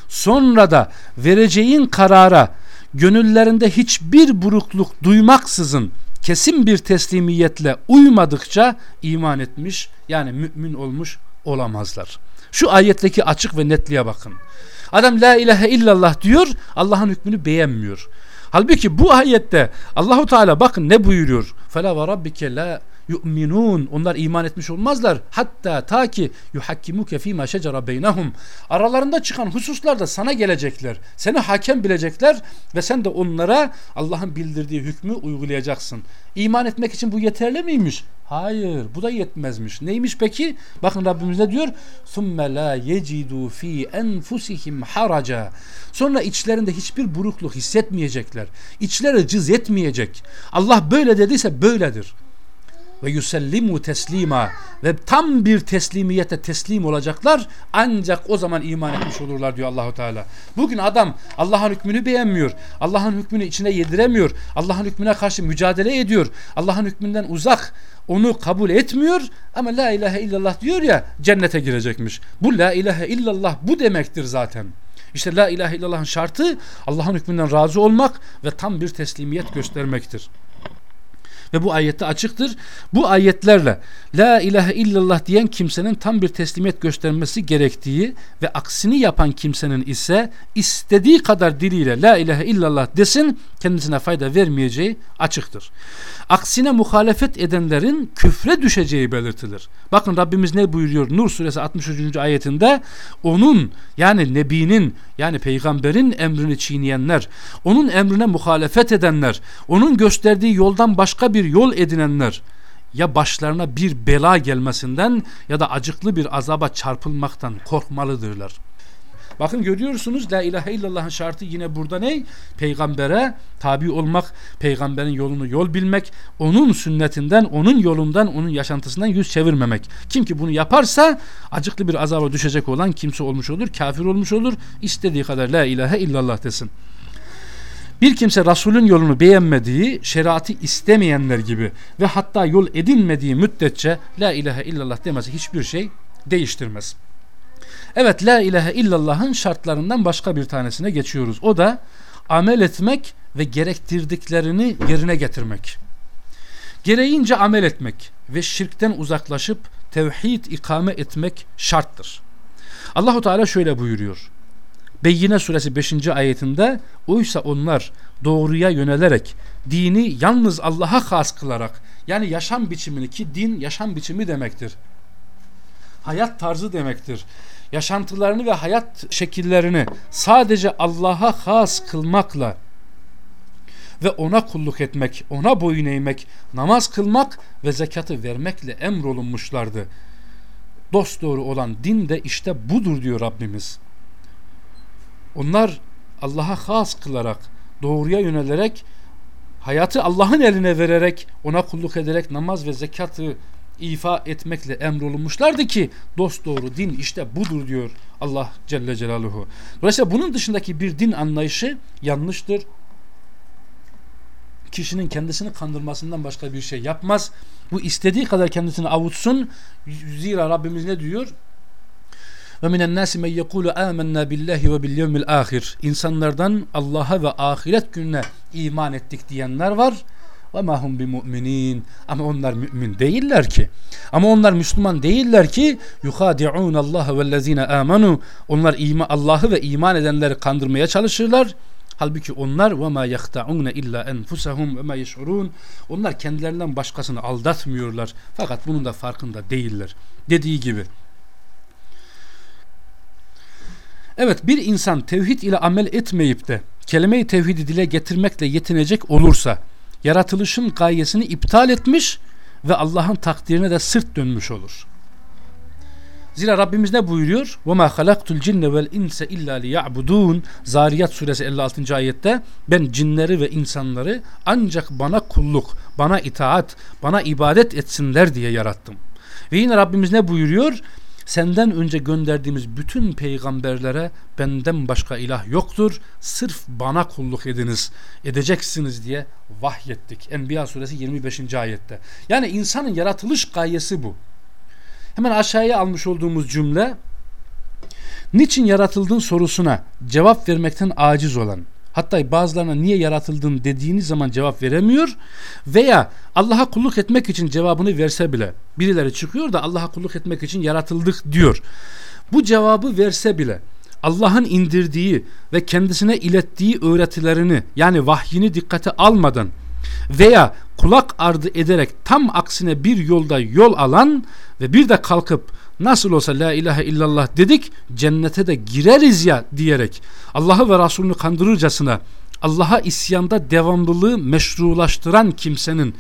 sonra da vereceğin karara gönüllerinde hiçbir burukluk duymaksızın kesin bir teslimiyetle uymadıkça iman etmiş yani mümin olmuş olamazlar. Şu ayetteki açık ve netliğe bakın. Adam la ilahe illallah diyor Allah'ın hükmünü beğenmiyor. Halbuki bu ayette Allahu Teala bakın ne buyuruyor? Fela ve rabbike la yu'minun. Onlar iman etmiş olmazlar. Hatta ta ki yuhakkimuke fîmâ şecera beynehum. Aralarında çıkan hususlarda sana gelecekler. Seni hakem bilecekler ve sen de onlara Allah'ın bildirdiği hükmü uygulayacaksın. İman etmek için bu yeterli miymiş? Hayır, bu da yetmezmiş. Neymiş peki? Bakın Rabbimiz ne diyor? ثُمَّ لَا يَجِدُوا ف۪ي اَنْفُسِهِمْ haraca. Sonra içlerinde hiçbir burukluk hissetmeyecekler. İçleri cız etmeyecek. Allah böyle dediyse böyledir ve yusellimu teslima ve tam bir teslimiyete teslim olacaklar ancak o zaman iman etmiş olurlar diyor Allahu Teala. Bugün adam Allah'ın hükmünü beğenmiyor. Allah'ın hükmünü içine yediremiyor. Allah'ın hükmüne karşı mücadele ediyor. Allah'ın hükmünden uzak onu kabul etmiyor ama la ilahe illallah diyor ya cennete girecekmiş. Bu la ilahe illallah bu demektir zaten. İşte la ilahe illallah'ın şartı Allah'ın hükmünden razı olmak ve tam bir teslimiyet göstermektir ve bu ayette açıktır. Bu ayetlerle la ilahe illallah diyen kimsenin tam bir teslimiyet göstermesi gerektiği ve aksini yapan kimsenin ise istediği kadar diliyle la ilahe illallah desin kendisine fayda vermeyeceği açıktır. Aksine muhalefet edenlerin küfre düşeceği belirtilir. Bakın Rabbimiz ne buyuruyor Nur suresi 63. ayetinde onun yani Nebi'nin yani peygamberin emrini çiğneyenler, onun emrine muhalefet edenler, onun gösterdiği yoldan başka bir yol edinenler ya başlarına bir bela gelmesinden ya da acıklı bir azaba çarpılmaktan korkmalıdırlar. Bakın görüyorsunuz la ilahe illallah'ın şartı yine burada ne? Peygambere tabi olmak, peygamberin yolunu yol bilmek, onun sünnetinden, onun yolundan, onun yaşantısından yüz çevirmemek. Kim ki bunu yaparsa acıklı bir azaba düşecek olan kimse olmuş olur, kafir olmuş olur. İstediği kadar la ilahe illallah desin. Bir kimse Resulün yolunu beğenmediği, şeriatı istemeyenler gibi ve hatta yol edinmediği müddetçe la ilahe illallah demesi hiçbir şey değiştirmez. Evet la ilahe illallah'ın şartlarından başka bir tanesine geçiyoruz. O da amel etmek ve gerektirdiklerini yerine getirmek. Gereğince amel etmek ve şirkten uzaklaşıp tevhid ikame etmek şarttır. Allahu Teala şöyle buyuruyor. Beyyine suresi 5. ayetinde oysa onlar doğruya yönelerek dini yalnız Allah'a has kılarak yani yaşam biçimini ki din yaşam biçimi demektir. Hayat tarzı demektir yaşantılarını ve hayat şekillerini sadece Allah'a has kılmakla ve ona kulluk etmek, ona boyun eğmek, namaz kılmak ve zekatı vermekle emrolunmuşlardı. Dost doğru olan din de işte budur diyor Rabbimiz. Onlar Allah'a has kılarak, doğruya yönelerek, hayatı Allah'ın eline vererek, ona kulluk ederek namaz ve zekatı ifa etmekle emrolunmuşlardı ki dost doğru din işte budur diyor Allah Celle Celaluhu. Dolayısıyla bunun dışındaki bir din anlayışı yanlıştır. Kişinin kendisini kandırmasından başka bir şey yapmaz. Bu istediği kadar kendisini avutsun. Zira Rabbimiz ne diyor? Ve minen nasi men yekulu amennâ billahi ve bil yevmil ahir. İnsanlardan Allah'a ve ahiret gününe iman ettik diyenler var. Ve mahum bi mu'minin. Ama onlar mümin değiller ki. Ama onlar Müslüman değiller ki yuhadi'un Allah ve lezine amanu. Onlar iman Allah'ı ve iman edenleri kandırmaya çalışırlar. Halbuki onlar ve ma yahta'un illa enfusahum ve ma yeş'urun. Onlar kendilerinden başkasını aldatmıyorlar. Fakat bunun da farkında değiller. Dediği gibi Evet bir insan tevhid ile amel etmeyip de kelime-i tevhidi dile getirmekle yetinecek olursa yaratılışın gayesini iptal etmiş ve Allah'ın takdirine de sırt dönmüş olur. Zira Rabbimiz ne buyuruyor? وَمَا خَلَقْتُ الْجِنَّ وَالْاِنْسَ اِلَّا لِيَعْبُدُونَ Zariyat suresi 56. ayette ben cinleri ve insanları ancak bana kulluk, bana itaat, bana ibadet etsinler diye yarattım. Ve yine Rabbimiz ne buyuruyor? Senden önce gönderdiğimiz bütün peygamberlere benden başka ilah yoktur. Sırf bana kulluk ediniz, edeceksiniz diye vahyettik. Enbiya suresi 25. ayette. Yani insanın yaratılış gayesi bu. Hemen aşağıya almış olduğumuz cümle niçin yaratıldın sorusuna cevap vermekten aciz olan hatta bazılarına niye yaratıldın dediğiniz zaman cevap veremiyor veya Allah'a kulluk etmek için cevabını verse bile birileri çıkıyor da Allah'a kulluk etmek için yaratıldık diyor. Bu cevabı verse bile Allah'ın indirdiği ve kendisine ilettiği öğretilerini yani vahyini dikkate almadan veya kulak ardı ederek tam aksine bir yolda yol alan ve bir de kalkıp nasıl olsa la ilahe illallah dedik cennete de gireriz ya diyerek Allah'ı ve Resulünü kandırırcasına Allah'a isyanda devamlılığı meşrulaştıran kimsenin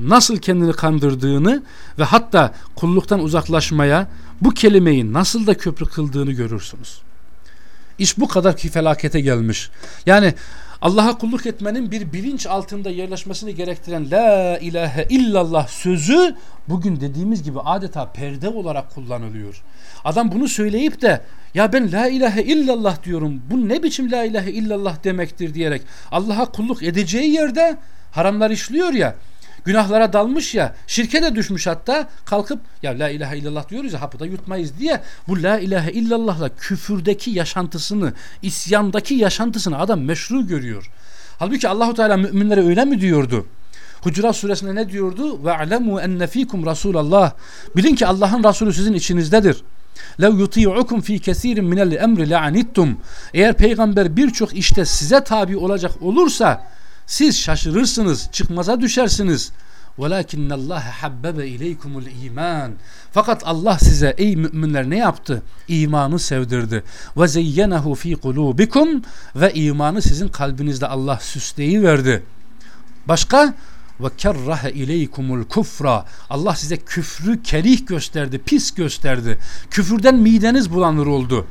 nasıl kendini kandırdığını ve hatta kulluktan uzaklaşmaya bu kelimeyi nasıl da köprü kıldığını görürsünüz. İş bu kadar ki felakete gelmiş. Yani Allah'a kulluk etmenin bir bilinç altında yerleşmesini gerektiren La ilahe illallah sözü bugün dediğimiz gibi adeta perde olarak kullanılıyor. Adam bunu söyleyip de ya ben la ilahe illallah diyorum bu ne biçim la ilahe illallah demektir diyerek Allah'a kulluk edeceği yerde haramlar işliyor ya günahlara dalmış ya şirke de düşmüş hatta kalkıp ya la ilahe illallah diyoruz ya hapı da yutmayız diye bu la ilahe illallahla küfürdeki yaşantısını isyandaki yaşantısını adam meşru görüyor. Halbuki Allahu Teala müminlere öyle mi diyordu? Hucurat suresinde ne diyordu? Ve alemu enne fikum Resulallah. Bilin ki Allah'ın Resulü sizin içinizdedir. Lev yuti'ukum fi kesirin minel emri le'anittum. Eğer peygamber birçok işte size tabi olacak olursa siz şaşırırsınız, çıkmaza düşersiniz. وَلَكِنَّ اللّٰهَ حَبَّبَ اِلَيْكُمُ iman. Fakat Allah size ey müminler ne yaptı? İmanı sevdirdi. وَزَيَّنَهُ ف۪ي قُلُوبِكُمْ Ve imanı sizin kalbinizde Allah süsleyi verdi. Başka? ve kerrahe ileykumul kufra. Allah size küfrü kerih gösterdi, pis gösterdi. Küfürden mideniz bulanır oldu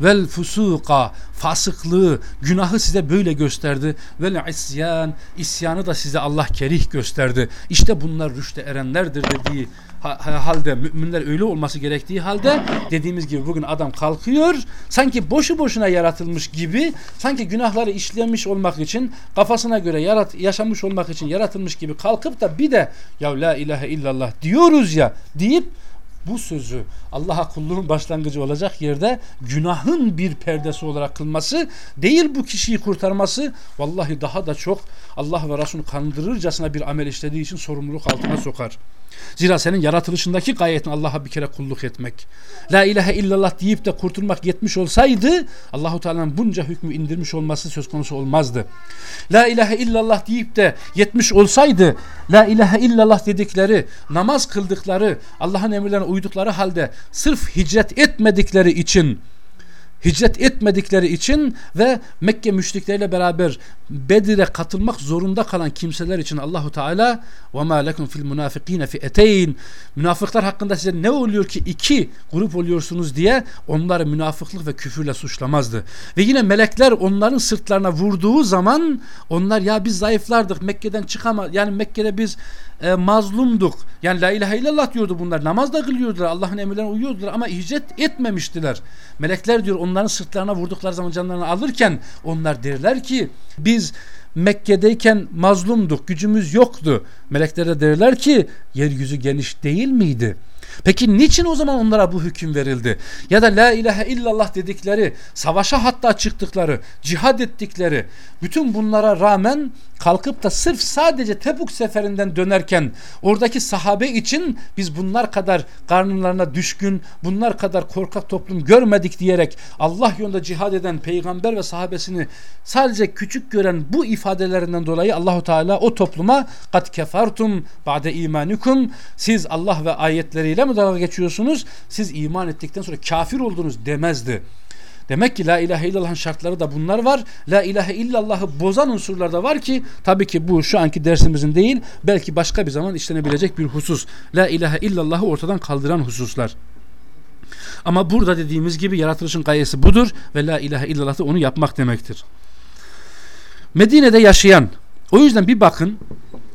vel fusuka fasıklığı günahı size böyle gösterdi. Vel isyan isyanı da size Allah kerih gösterdi. İşte bunlar rüşte erenlerdir dediği halde müminler öyle olması gerektiği halde dediğimiz gibi bugün adam kalkıyor sanki boşu boşuna yaratılmış gibi sanki günahları işlemiş olmak için kafasına göre yarat, yaşamış olmak için yaratılmış gibi kalkıp da bir de ya la ilahe illallah diyoruz ya deyip bu sözü Allah'a kulluğun başlangıcı olacak yerde günahın bir perdesi olarak kılması değil bu kişiyi kurtarması vallahi daha da çok Allah ve Resulü kandırırcasına bir amel işlediği için sorumluluk altına sokar. Zira senin yaratılışındaki gayetin Allah'a bir kere kulluk etmek. La ilahe illallah deyip de kurtulmak yetmiş olsaydı Allahu Teala'nın bunca hükmü indirmiş olması söz konusu olmazdı. La ilahe illallah deyip de yetmiş olsaydı La ilahe illallah dedikleri, namaz kıldıkları, Allah'ın emirlerine uydukları halde sırf hicret etmedikleri için hicret etmedikleri için ve Mekke müşrikleriyle beraber Bedir'e katılmak zorunda kalan kimseler için Allahu Teala ve ma lekum fil munafikine fi'eteyn münafıklar hakkında size ne oluyor ki iki grup oluyorsunuz diye onları münafıklık ve küfürle suçlamazdı. Ve yine melekler onların sırtlarına vurduğu zaman onlar ya biz zayıflardık Mekke'den çıkamaz yani Mekke'de biz e, mazlumduk. Yani la ilahe illallah diyordu bunlar. Namaz da kılıyordular. Allah'ın emirlerine uyuyordular ama hicret etmemiştiler. Melekler diyor onların sırtlarına vurdukları zaman canlarını alırken onlar derler ki biz Mekke'deyken mazlumduk, gücümüz yoktu. Melekler de derler ki yeryüzü geniş değil miydi? Peki niçin o zaman onlara bu hüküm verildi? Ya da la ilahe illallah dedikleri, savaşa hatta çıktıkları, cihad ettikleri, bütün bunlara rağmen kalkıp da sırf sadece Tebuk seferinden dönerken oradaki sahabe için biz bunlar kadar karnlarına düşkün, bunlar kadar korkak toplum görmedik diyerek Allah yolunda cihad eden peygamber ve sahabesini sadece küçük gören bu ifadelerinden dolayı Allahu Teala o topluma kat kefartum ba'de imanikum siz Allah ve ayetleriyle mi dalga geçiyorsunuz? Siz iman ettikten sonra kafir oldunuz demezdi. Demek ki la ilahe illallah'ın şartları da bunlar var. La ilahe illallah'ı bozan unsurlar da var ki tabii ki bu şu anki dersimizin değil belki başka bir zaman işlenebilecek bir husus. La ilahe illallah'ı ortadan kaldıran hususlar. Ama burada dediğimiz gibi yaratılışın gayesi budur ve la ilahe illallah da onu yapmak demektir. Medine'de yaşayan o yüzden bir bakın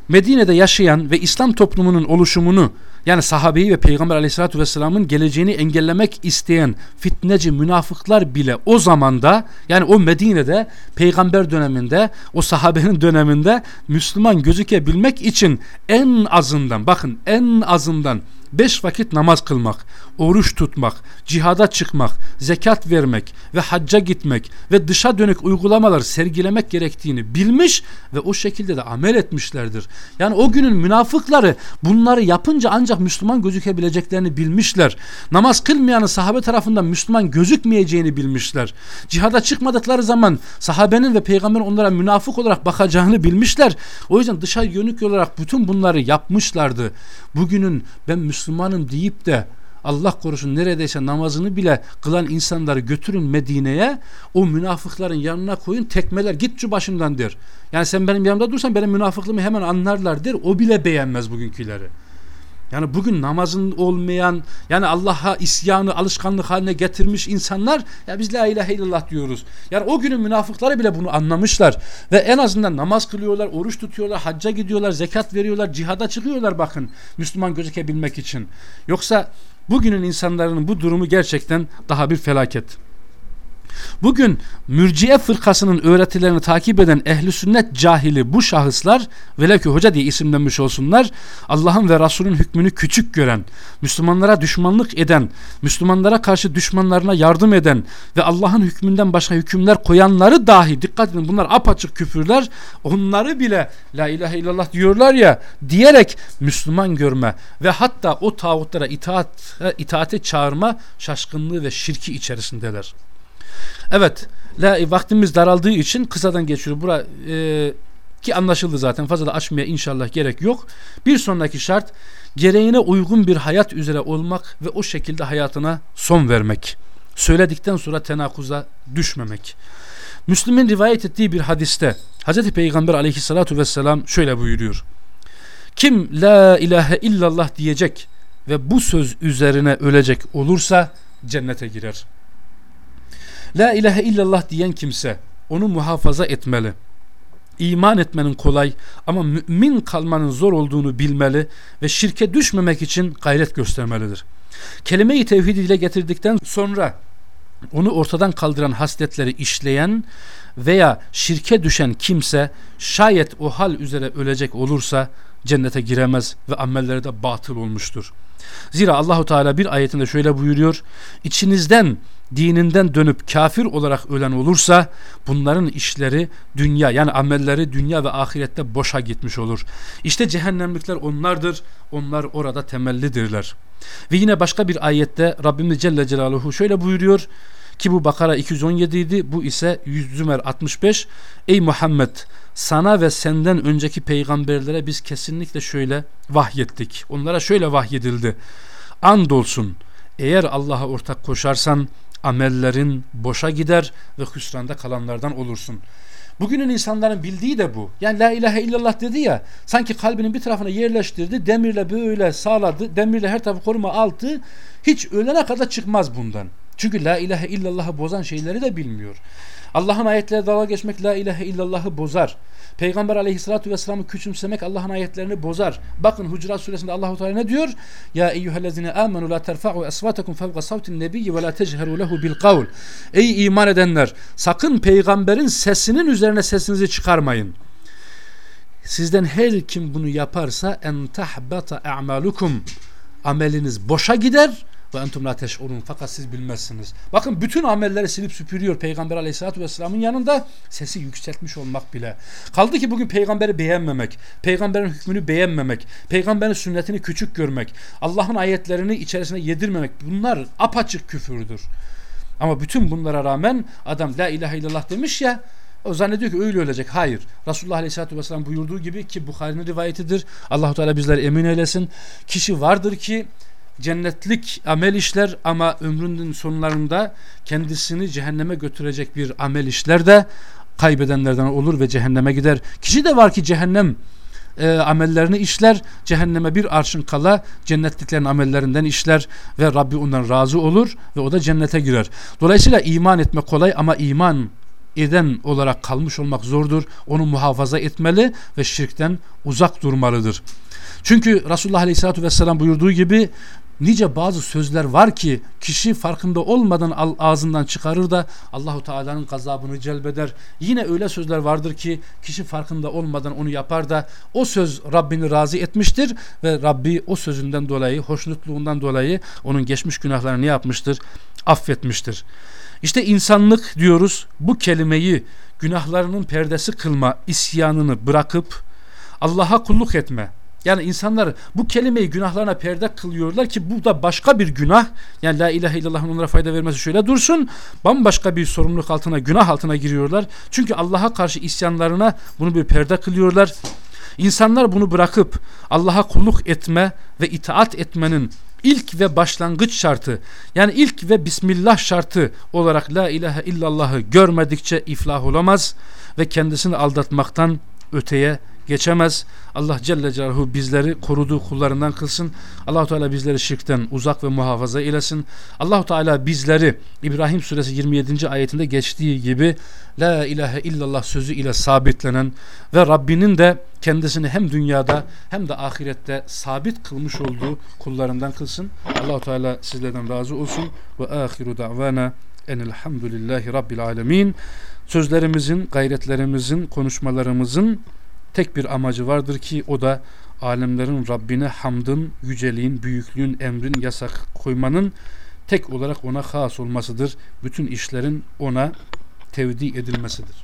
Medine'de yaşayan ve İslam toplumunun oluşumunu yani sahabeyi ve Peygamber aleyhissalatü vesselamın geleceğini engellemek isteyen fitneci münafıklar bile o zamanda yani o Medine'de peygamber döneminde o sahabenin döneminde Müslüman gözükebilmek için en azından bakın en azından beş vakit namaz kılmak, oruç tutmak, cihada çıkmak, zekat vermek ve hacca gitmek ve dışa dönük uygulamalar sergilemek gerektiğini bilmiş ve o şekilde de amel etmişlerdir. Yani o günün münafıkları bunları yapınca ancak Müslüman gözükebileceklerini bilmişler. Namaz kılmayanı sahabe tarafından Müslüman gözükmeyeceğini bilmişler. Cihada çıkmadıkları zaman sahabenin ve peygamberin onlara münafık olarak bakacağını bilmişler. O yüzden dışa yönük olarak bütün bunları yapmışlardı. Bugünün ben Müslümanım deyip de Allah korusun neredeyse namazını bile kılan insanları götürün Medine'ye o münafıkların yanına koyun tekmeler git şu başımdan der. Yani sen benim yanımda dursan benim münafıklığımı hemen anlarlar der. O bile beğenmez bugünküleri. Yani bugün namazın olmayan yani Allah'a isyanı alışkanlık haline getirmiş insanlar ya biz la ilahe illallah diyoruz. Yani o günün münafıkları bile bunu anlamışlar ve en azından namaz kılıyorlar, oruç tutuyorlar, hacca gidiyorlar, zekat veriyorlar, cihada çıkıyorlar bakın Müslüman gözükebilmek için. Yoksa bugünün insanların bu durumu gerçekten daha bir felaket. Bugün mürciye fırkasının öğretilerini takip eden ehli sünnet cahili bu şahıslar velev ki hoca diye isimlenmiş olsunlar Allah'ın ve Resulün hükmünü küçük gören, Müslümanlara düşmanlık eden, Müslümanlara karşı düşmanlarına yardım eden ve Allah'ın hükmünden başka hükümler koyanları dahi dikkat edin bunlar apaçık küfürler onları bile la ilahe illallah diyorlar ya diyerek Müslüman görme ve hatta o tağutlara itaat, itaate çağırma şaşkınlığı ve şirki içerisindeler. Evet. La, vaktimiz daraldığı için kısadan geçiyor. Bura e, ki anlaşıldı zaten. Fazla da açmaya inşallah gerek yok. Bir sonraki şart gereğine uygun bir hayat üzere olmak ve o şekilde hayatına son vermek. Söyledikten sonra tenakuza düşmemek. Müslüm'ün rivayet ettiği bir hadiste Hz. Peygamber aleyhissalatu vesselam şöyle buyuruyor. Kim la ilahe illallah diyecek ve bu söz üzerine ölecek olursa cennete girer. La ilahe illallah diyen kimse onu muhafaza etmeli. İman etmenin kolay ama mümin kalmanın zor olduğunu bilmeli ve şirke düşmemek için gayret göstermelidir. Kelime-i tevhid ile getirdikten sonra onu ortadan kaldıran hasletleri işleyen veya şirke düşen kimse şayet o hal üzere ölecek olursa cennete giremez ve amelleri de batıl olmuştur. Zira Allahu Teala bir ayetinde şöyle buyuruyor. İçinizden dininden dönüp kafir olarak ölen olursa bunların işleri dünya yani amelleri dünya ve ahirette boşa gitmiş olur. İşte cehennemlikler onlardır. Onlar orada temellidirler. Ve yine başka bir ayette Rabbimiz Celle Celaluhu şöyle buyuruyor ki bu Bakara 217 idi bu ise Zümer 65 Ey Muhammed sana ve senden önceki peygamberlere biz kesinlikle şöyle vahyettik. Onlara şöyle vahyedildi. Andolsun eğer Allah'a ortak koşarsan amellerin boşa gider ve hüsranda kalanlardan olursun. Bugünün insanların bildiği de bu. Yani la ilahe illallah dedi ya sanki kalbinin bir tarafına yerleştirdi demirle böyle sağladı demirle her tarafı koruma altı hiç ölene kadar çıkmaz bundan. Çünkü la ilahe illallah'ı bozan şeyleri de bilmiyor. Allah'ın ayetleri dalga geçmek la ilahe illallah'ı bozar. Peygamber aleyhissalatu vesselam'ı küçümsemek Allah'ın ayetlerini bozar. Bakın Hucurat suresinde Allahu Teala ne diyor? Ya eyyühellezine amenu la terfa'u esvatakum fevqa savtin nebiyyi ve la tejheru lehu bil kavl. Ey iman edenler sakın peygamberin sesinin üzerine sesinizi çıkarmayın. Sizden her kim bunu yaparsa en tahbata a'malukum ameliniz boşa gider ve entum la teş'urun fakat siz bilmezsiniz. Bakın bütün amelleri silip süpürüyor Peygamber Aleyhisselatü Vesselam'ın yanında sesi yükseltmiş olmak bile. Kaldı ki bugün peygamberi beğenmemek, peygamberin hükmünü beğenmemek, peygamberin sünnetini küçük görmek, Allah'ın ayetlerini içerisine yedirmemek bunlar apaçık küfürdür. Ama bütün bunlara rağmen adam la ilahe illallah demiş ya o zannediyor ki öyle ölecek. Hayır. Resulullah Aleyhisselatü Vesselam buyurduğu gibi ki Bukhari'nin rivayetidir. Allahu Teala bizleri emin eylesin. Kişi vardır ki cennetlik amel işler ama ömrünün sonlarında kendisini cehenneme götürecek bir amel işler de kaybedenlerden olur ve cehenneme gider. Kişi de var ki cehennem e, amellerini işler, cehenneme bir arşın kala cennetliklerin amellerinden işler ve Rabbi ondan razı olur ve o da cennete girer. Dolayısıyla iman etme kolay ama iman eden olarak kalmış olmak zordur. Onu muhafaza etmeli ve şirkten uzak durmalıdır. Çünkü Resulullah Aleyhisselatü Vesselam buyurduğu gibi nice bazı sözler var ki kişi farkında olmadan ağzından çıkarır da Allahu Teala'nın gazabını celbeder. Yine öyle sözler vardır ki kişi farkında olmadan onu yapar da o söz Rabbini razı etmiştir ve Rabbi o sözünden dolayı, hoşnutluğundan dolayı onun geçmiş günahlarını yapmıştır? Affetmiştir. İşte insanlık diyoruz bu kelimeyi günahlarının perdesi kılma isyanını bırakıp Allah'a kulluk etme. Yani insanlar bu kelimeyi günahlarına perde kılıyorlar ki bu da başka bir günah. Yani la ilahe illallah'ın onlara fayda vermesi şöyle dursun. Bambaşka bir sorumluluk altına, günah altına giriyorlar. Çünkü Allah'a karşı isyanlarına bunu bir perde kılıyorlar. İnsanlar bunu bırakıp Allah'a kulluk etme ve itaat etmenin ilk ve başlangıç şartı yani ilk ve Bismillah şartı olarak La ilahe illallah'ı görmedikçe iflah olamaz ve kendisini aldatmaktan öteye geçemez. Allah Celle Celaluhu bizleri koruduğu kullarından kılsın. Allahu Teala bizleri şirkten uzak ve muhafaza eylesin. Allahu Teala bizleri İbrahim suresi 27. ayetinde geçtiği gibi La ilahe illallah sözü ile sabitlenen ve Rabbinin de kendisini hem dünyada hem de ahirette sabit kılmış olduğu kullarından kılsın. Allahu Teala sizlerden razı olsun. Ve ahiru da'vana enelhamdülillahi rabbil alemin. Sözlerimizin, gayretlerimizin, konuşmalarımızın tek bir amacı vardır ki o da alemlerin Rabbine hamdın, yüceliğin, büyüklüğün, emrin, yasak koymanın tek olarak ona has olmasıdır. Bütün işlerin ona tevdi edilmesidir.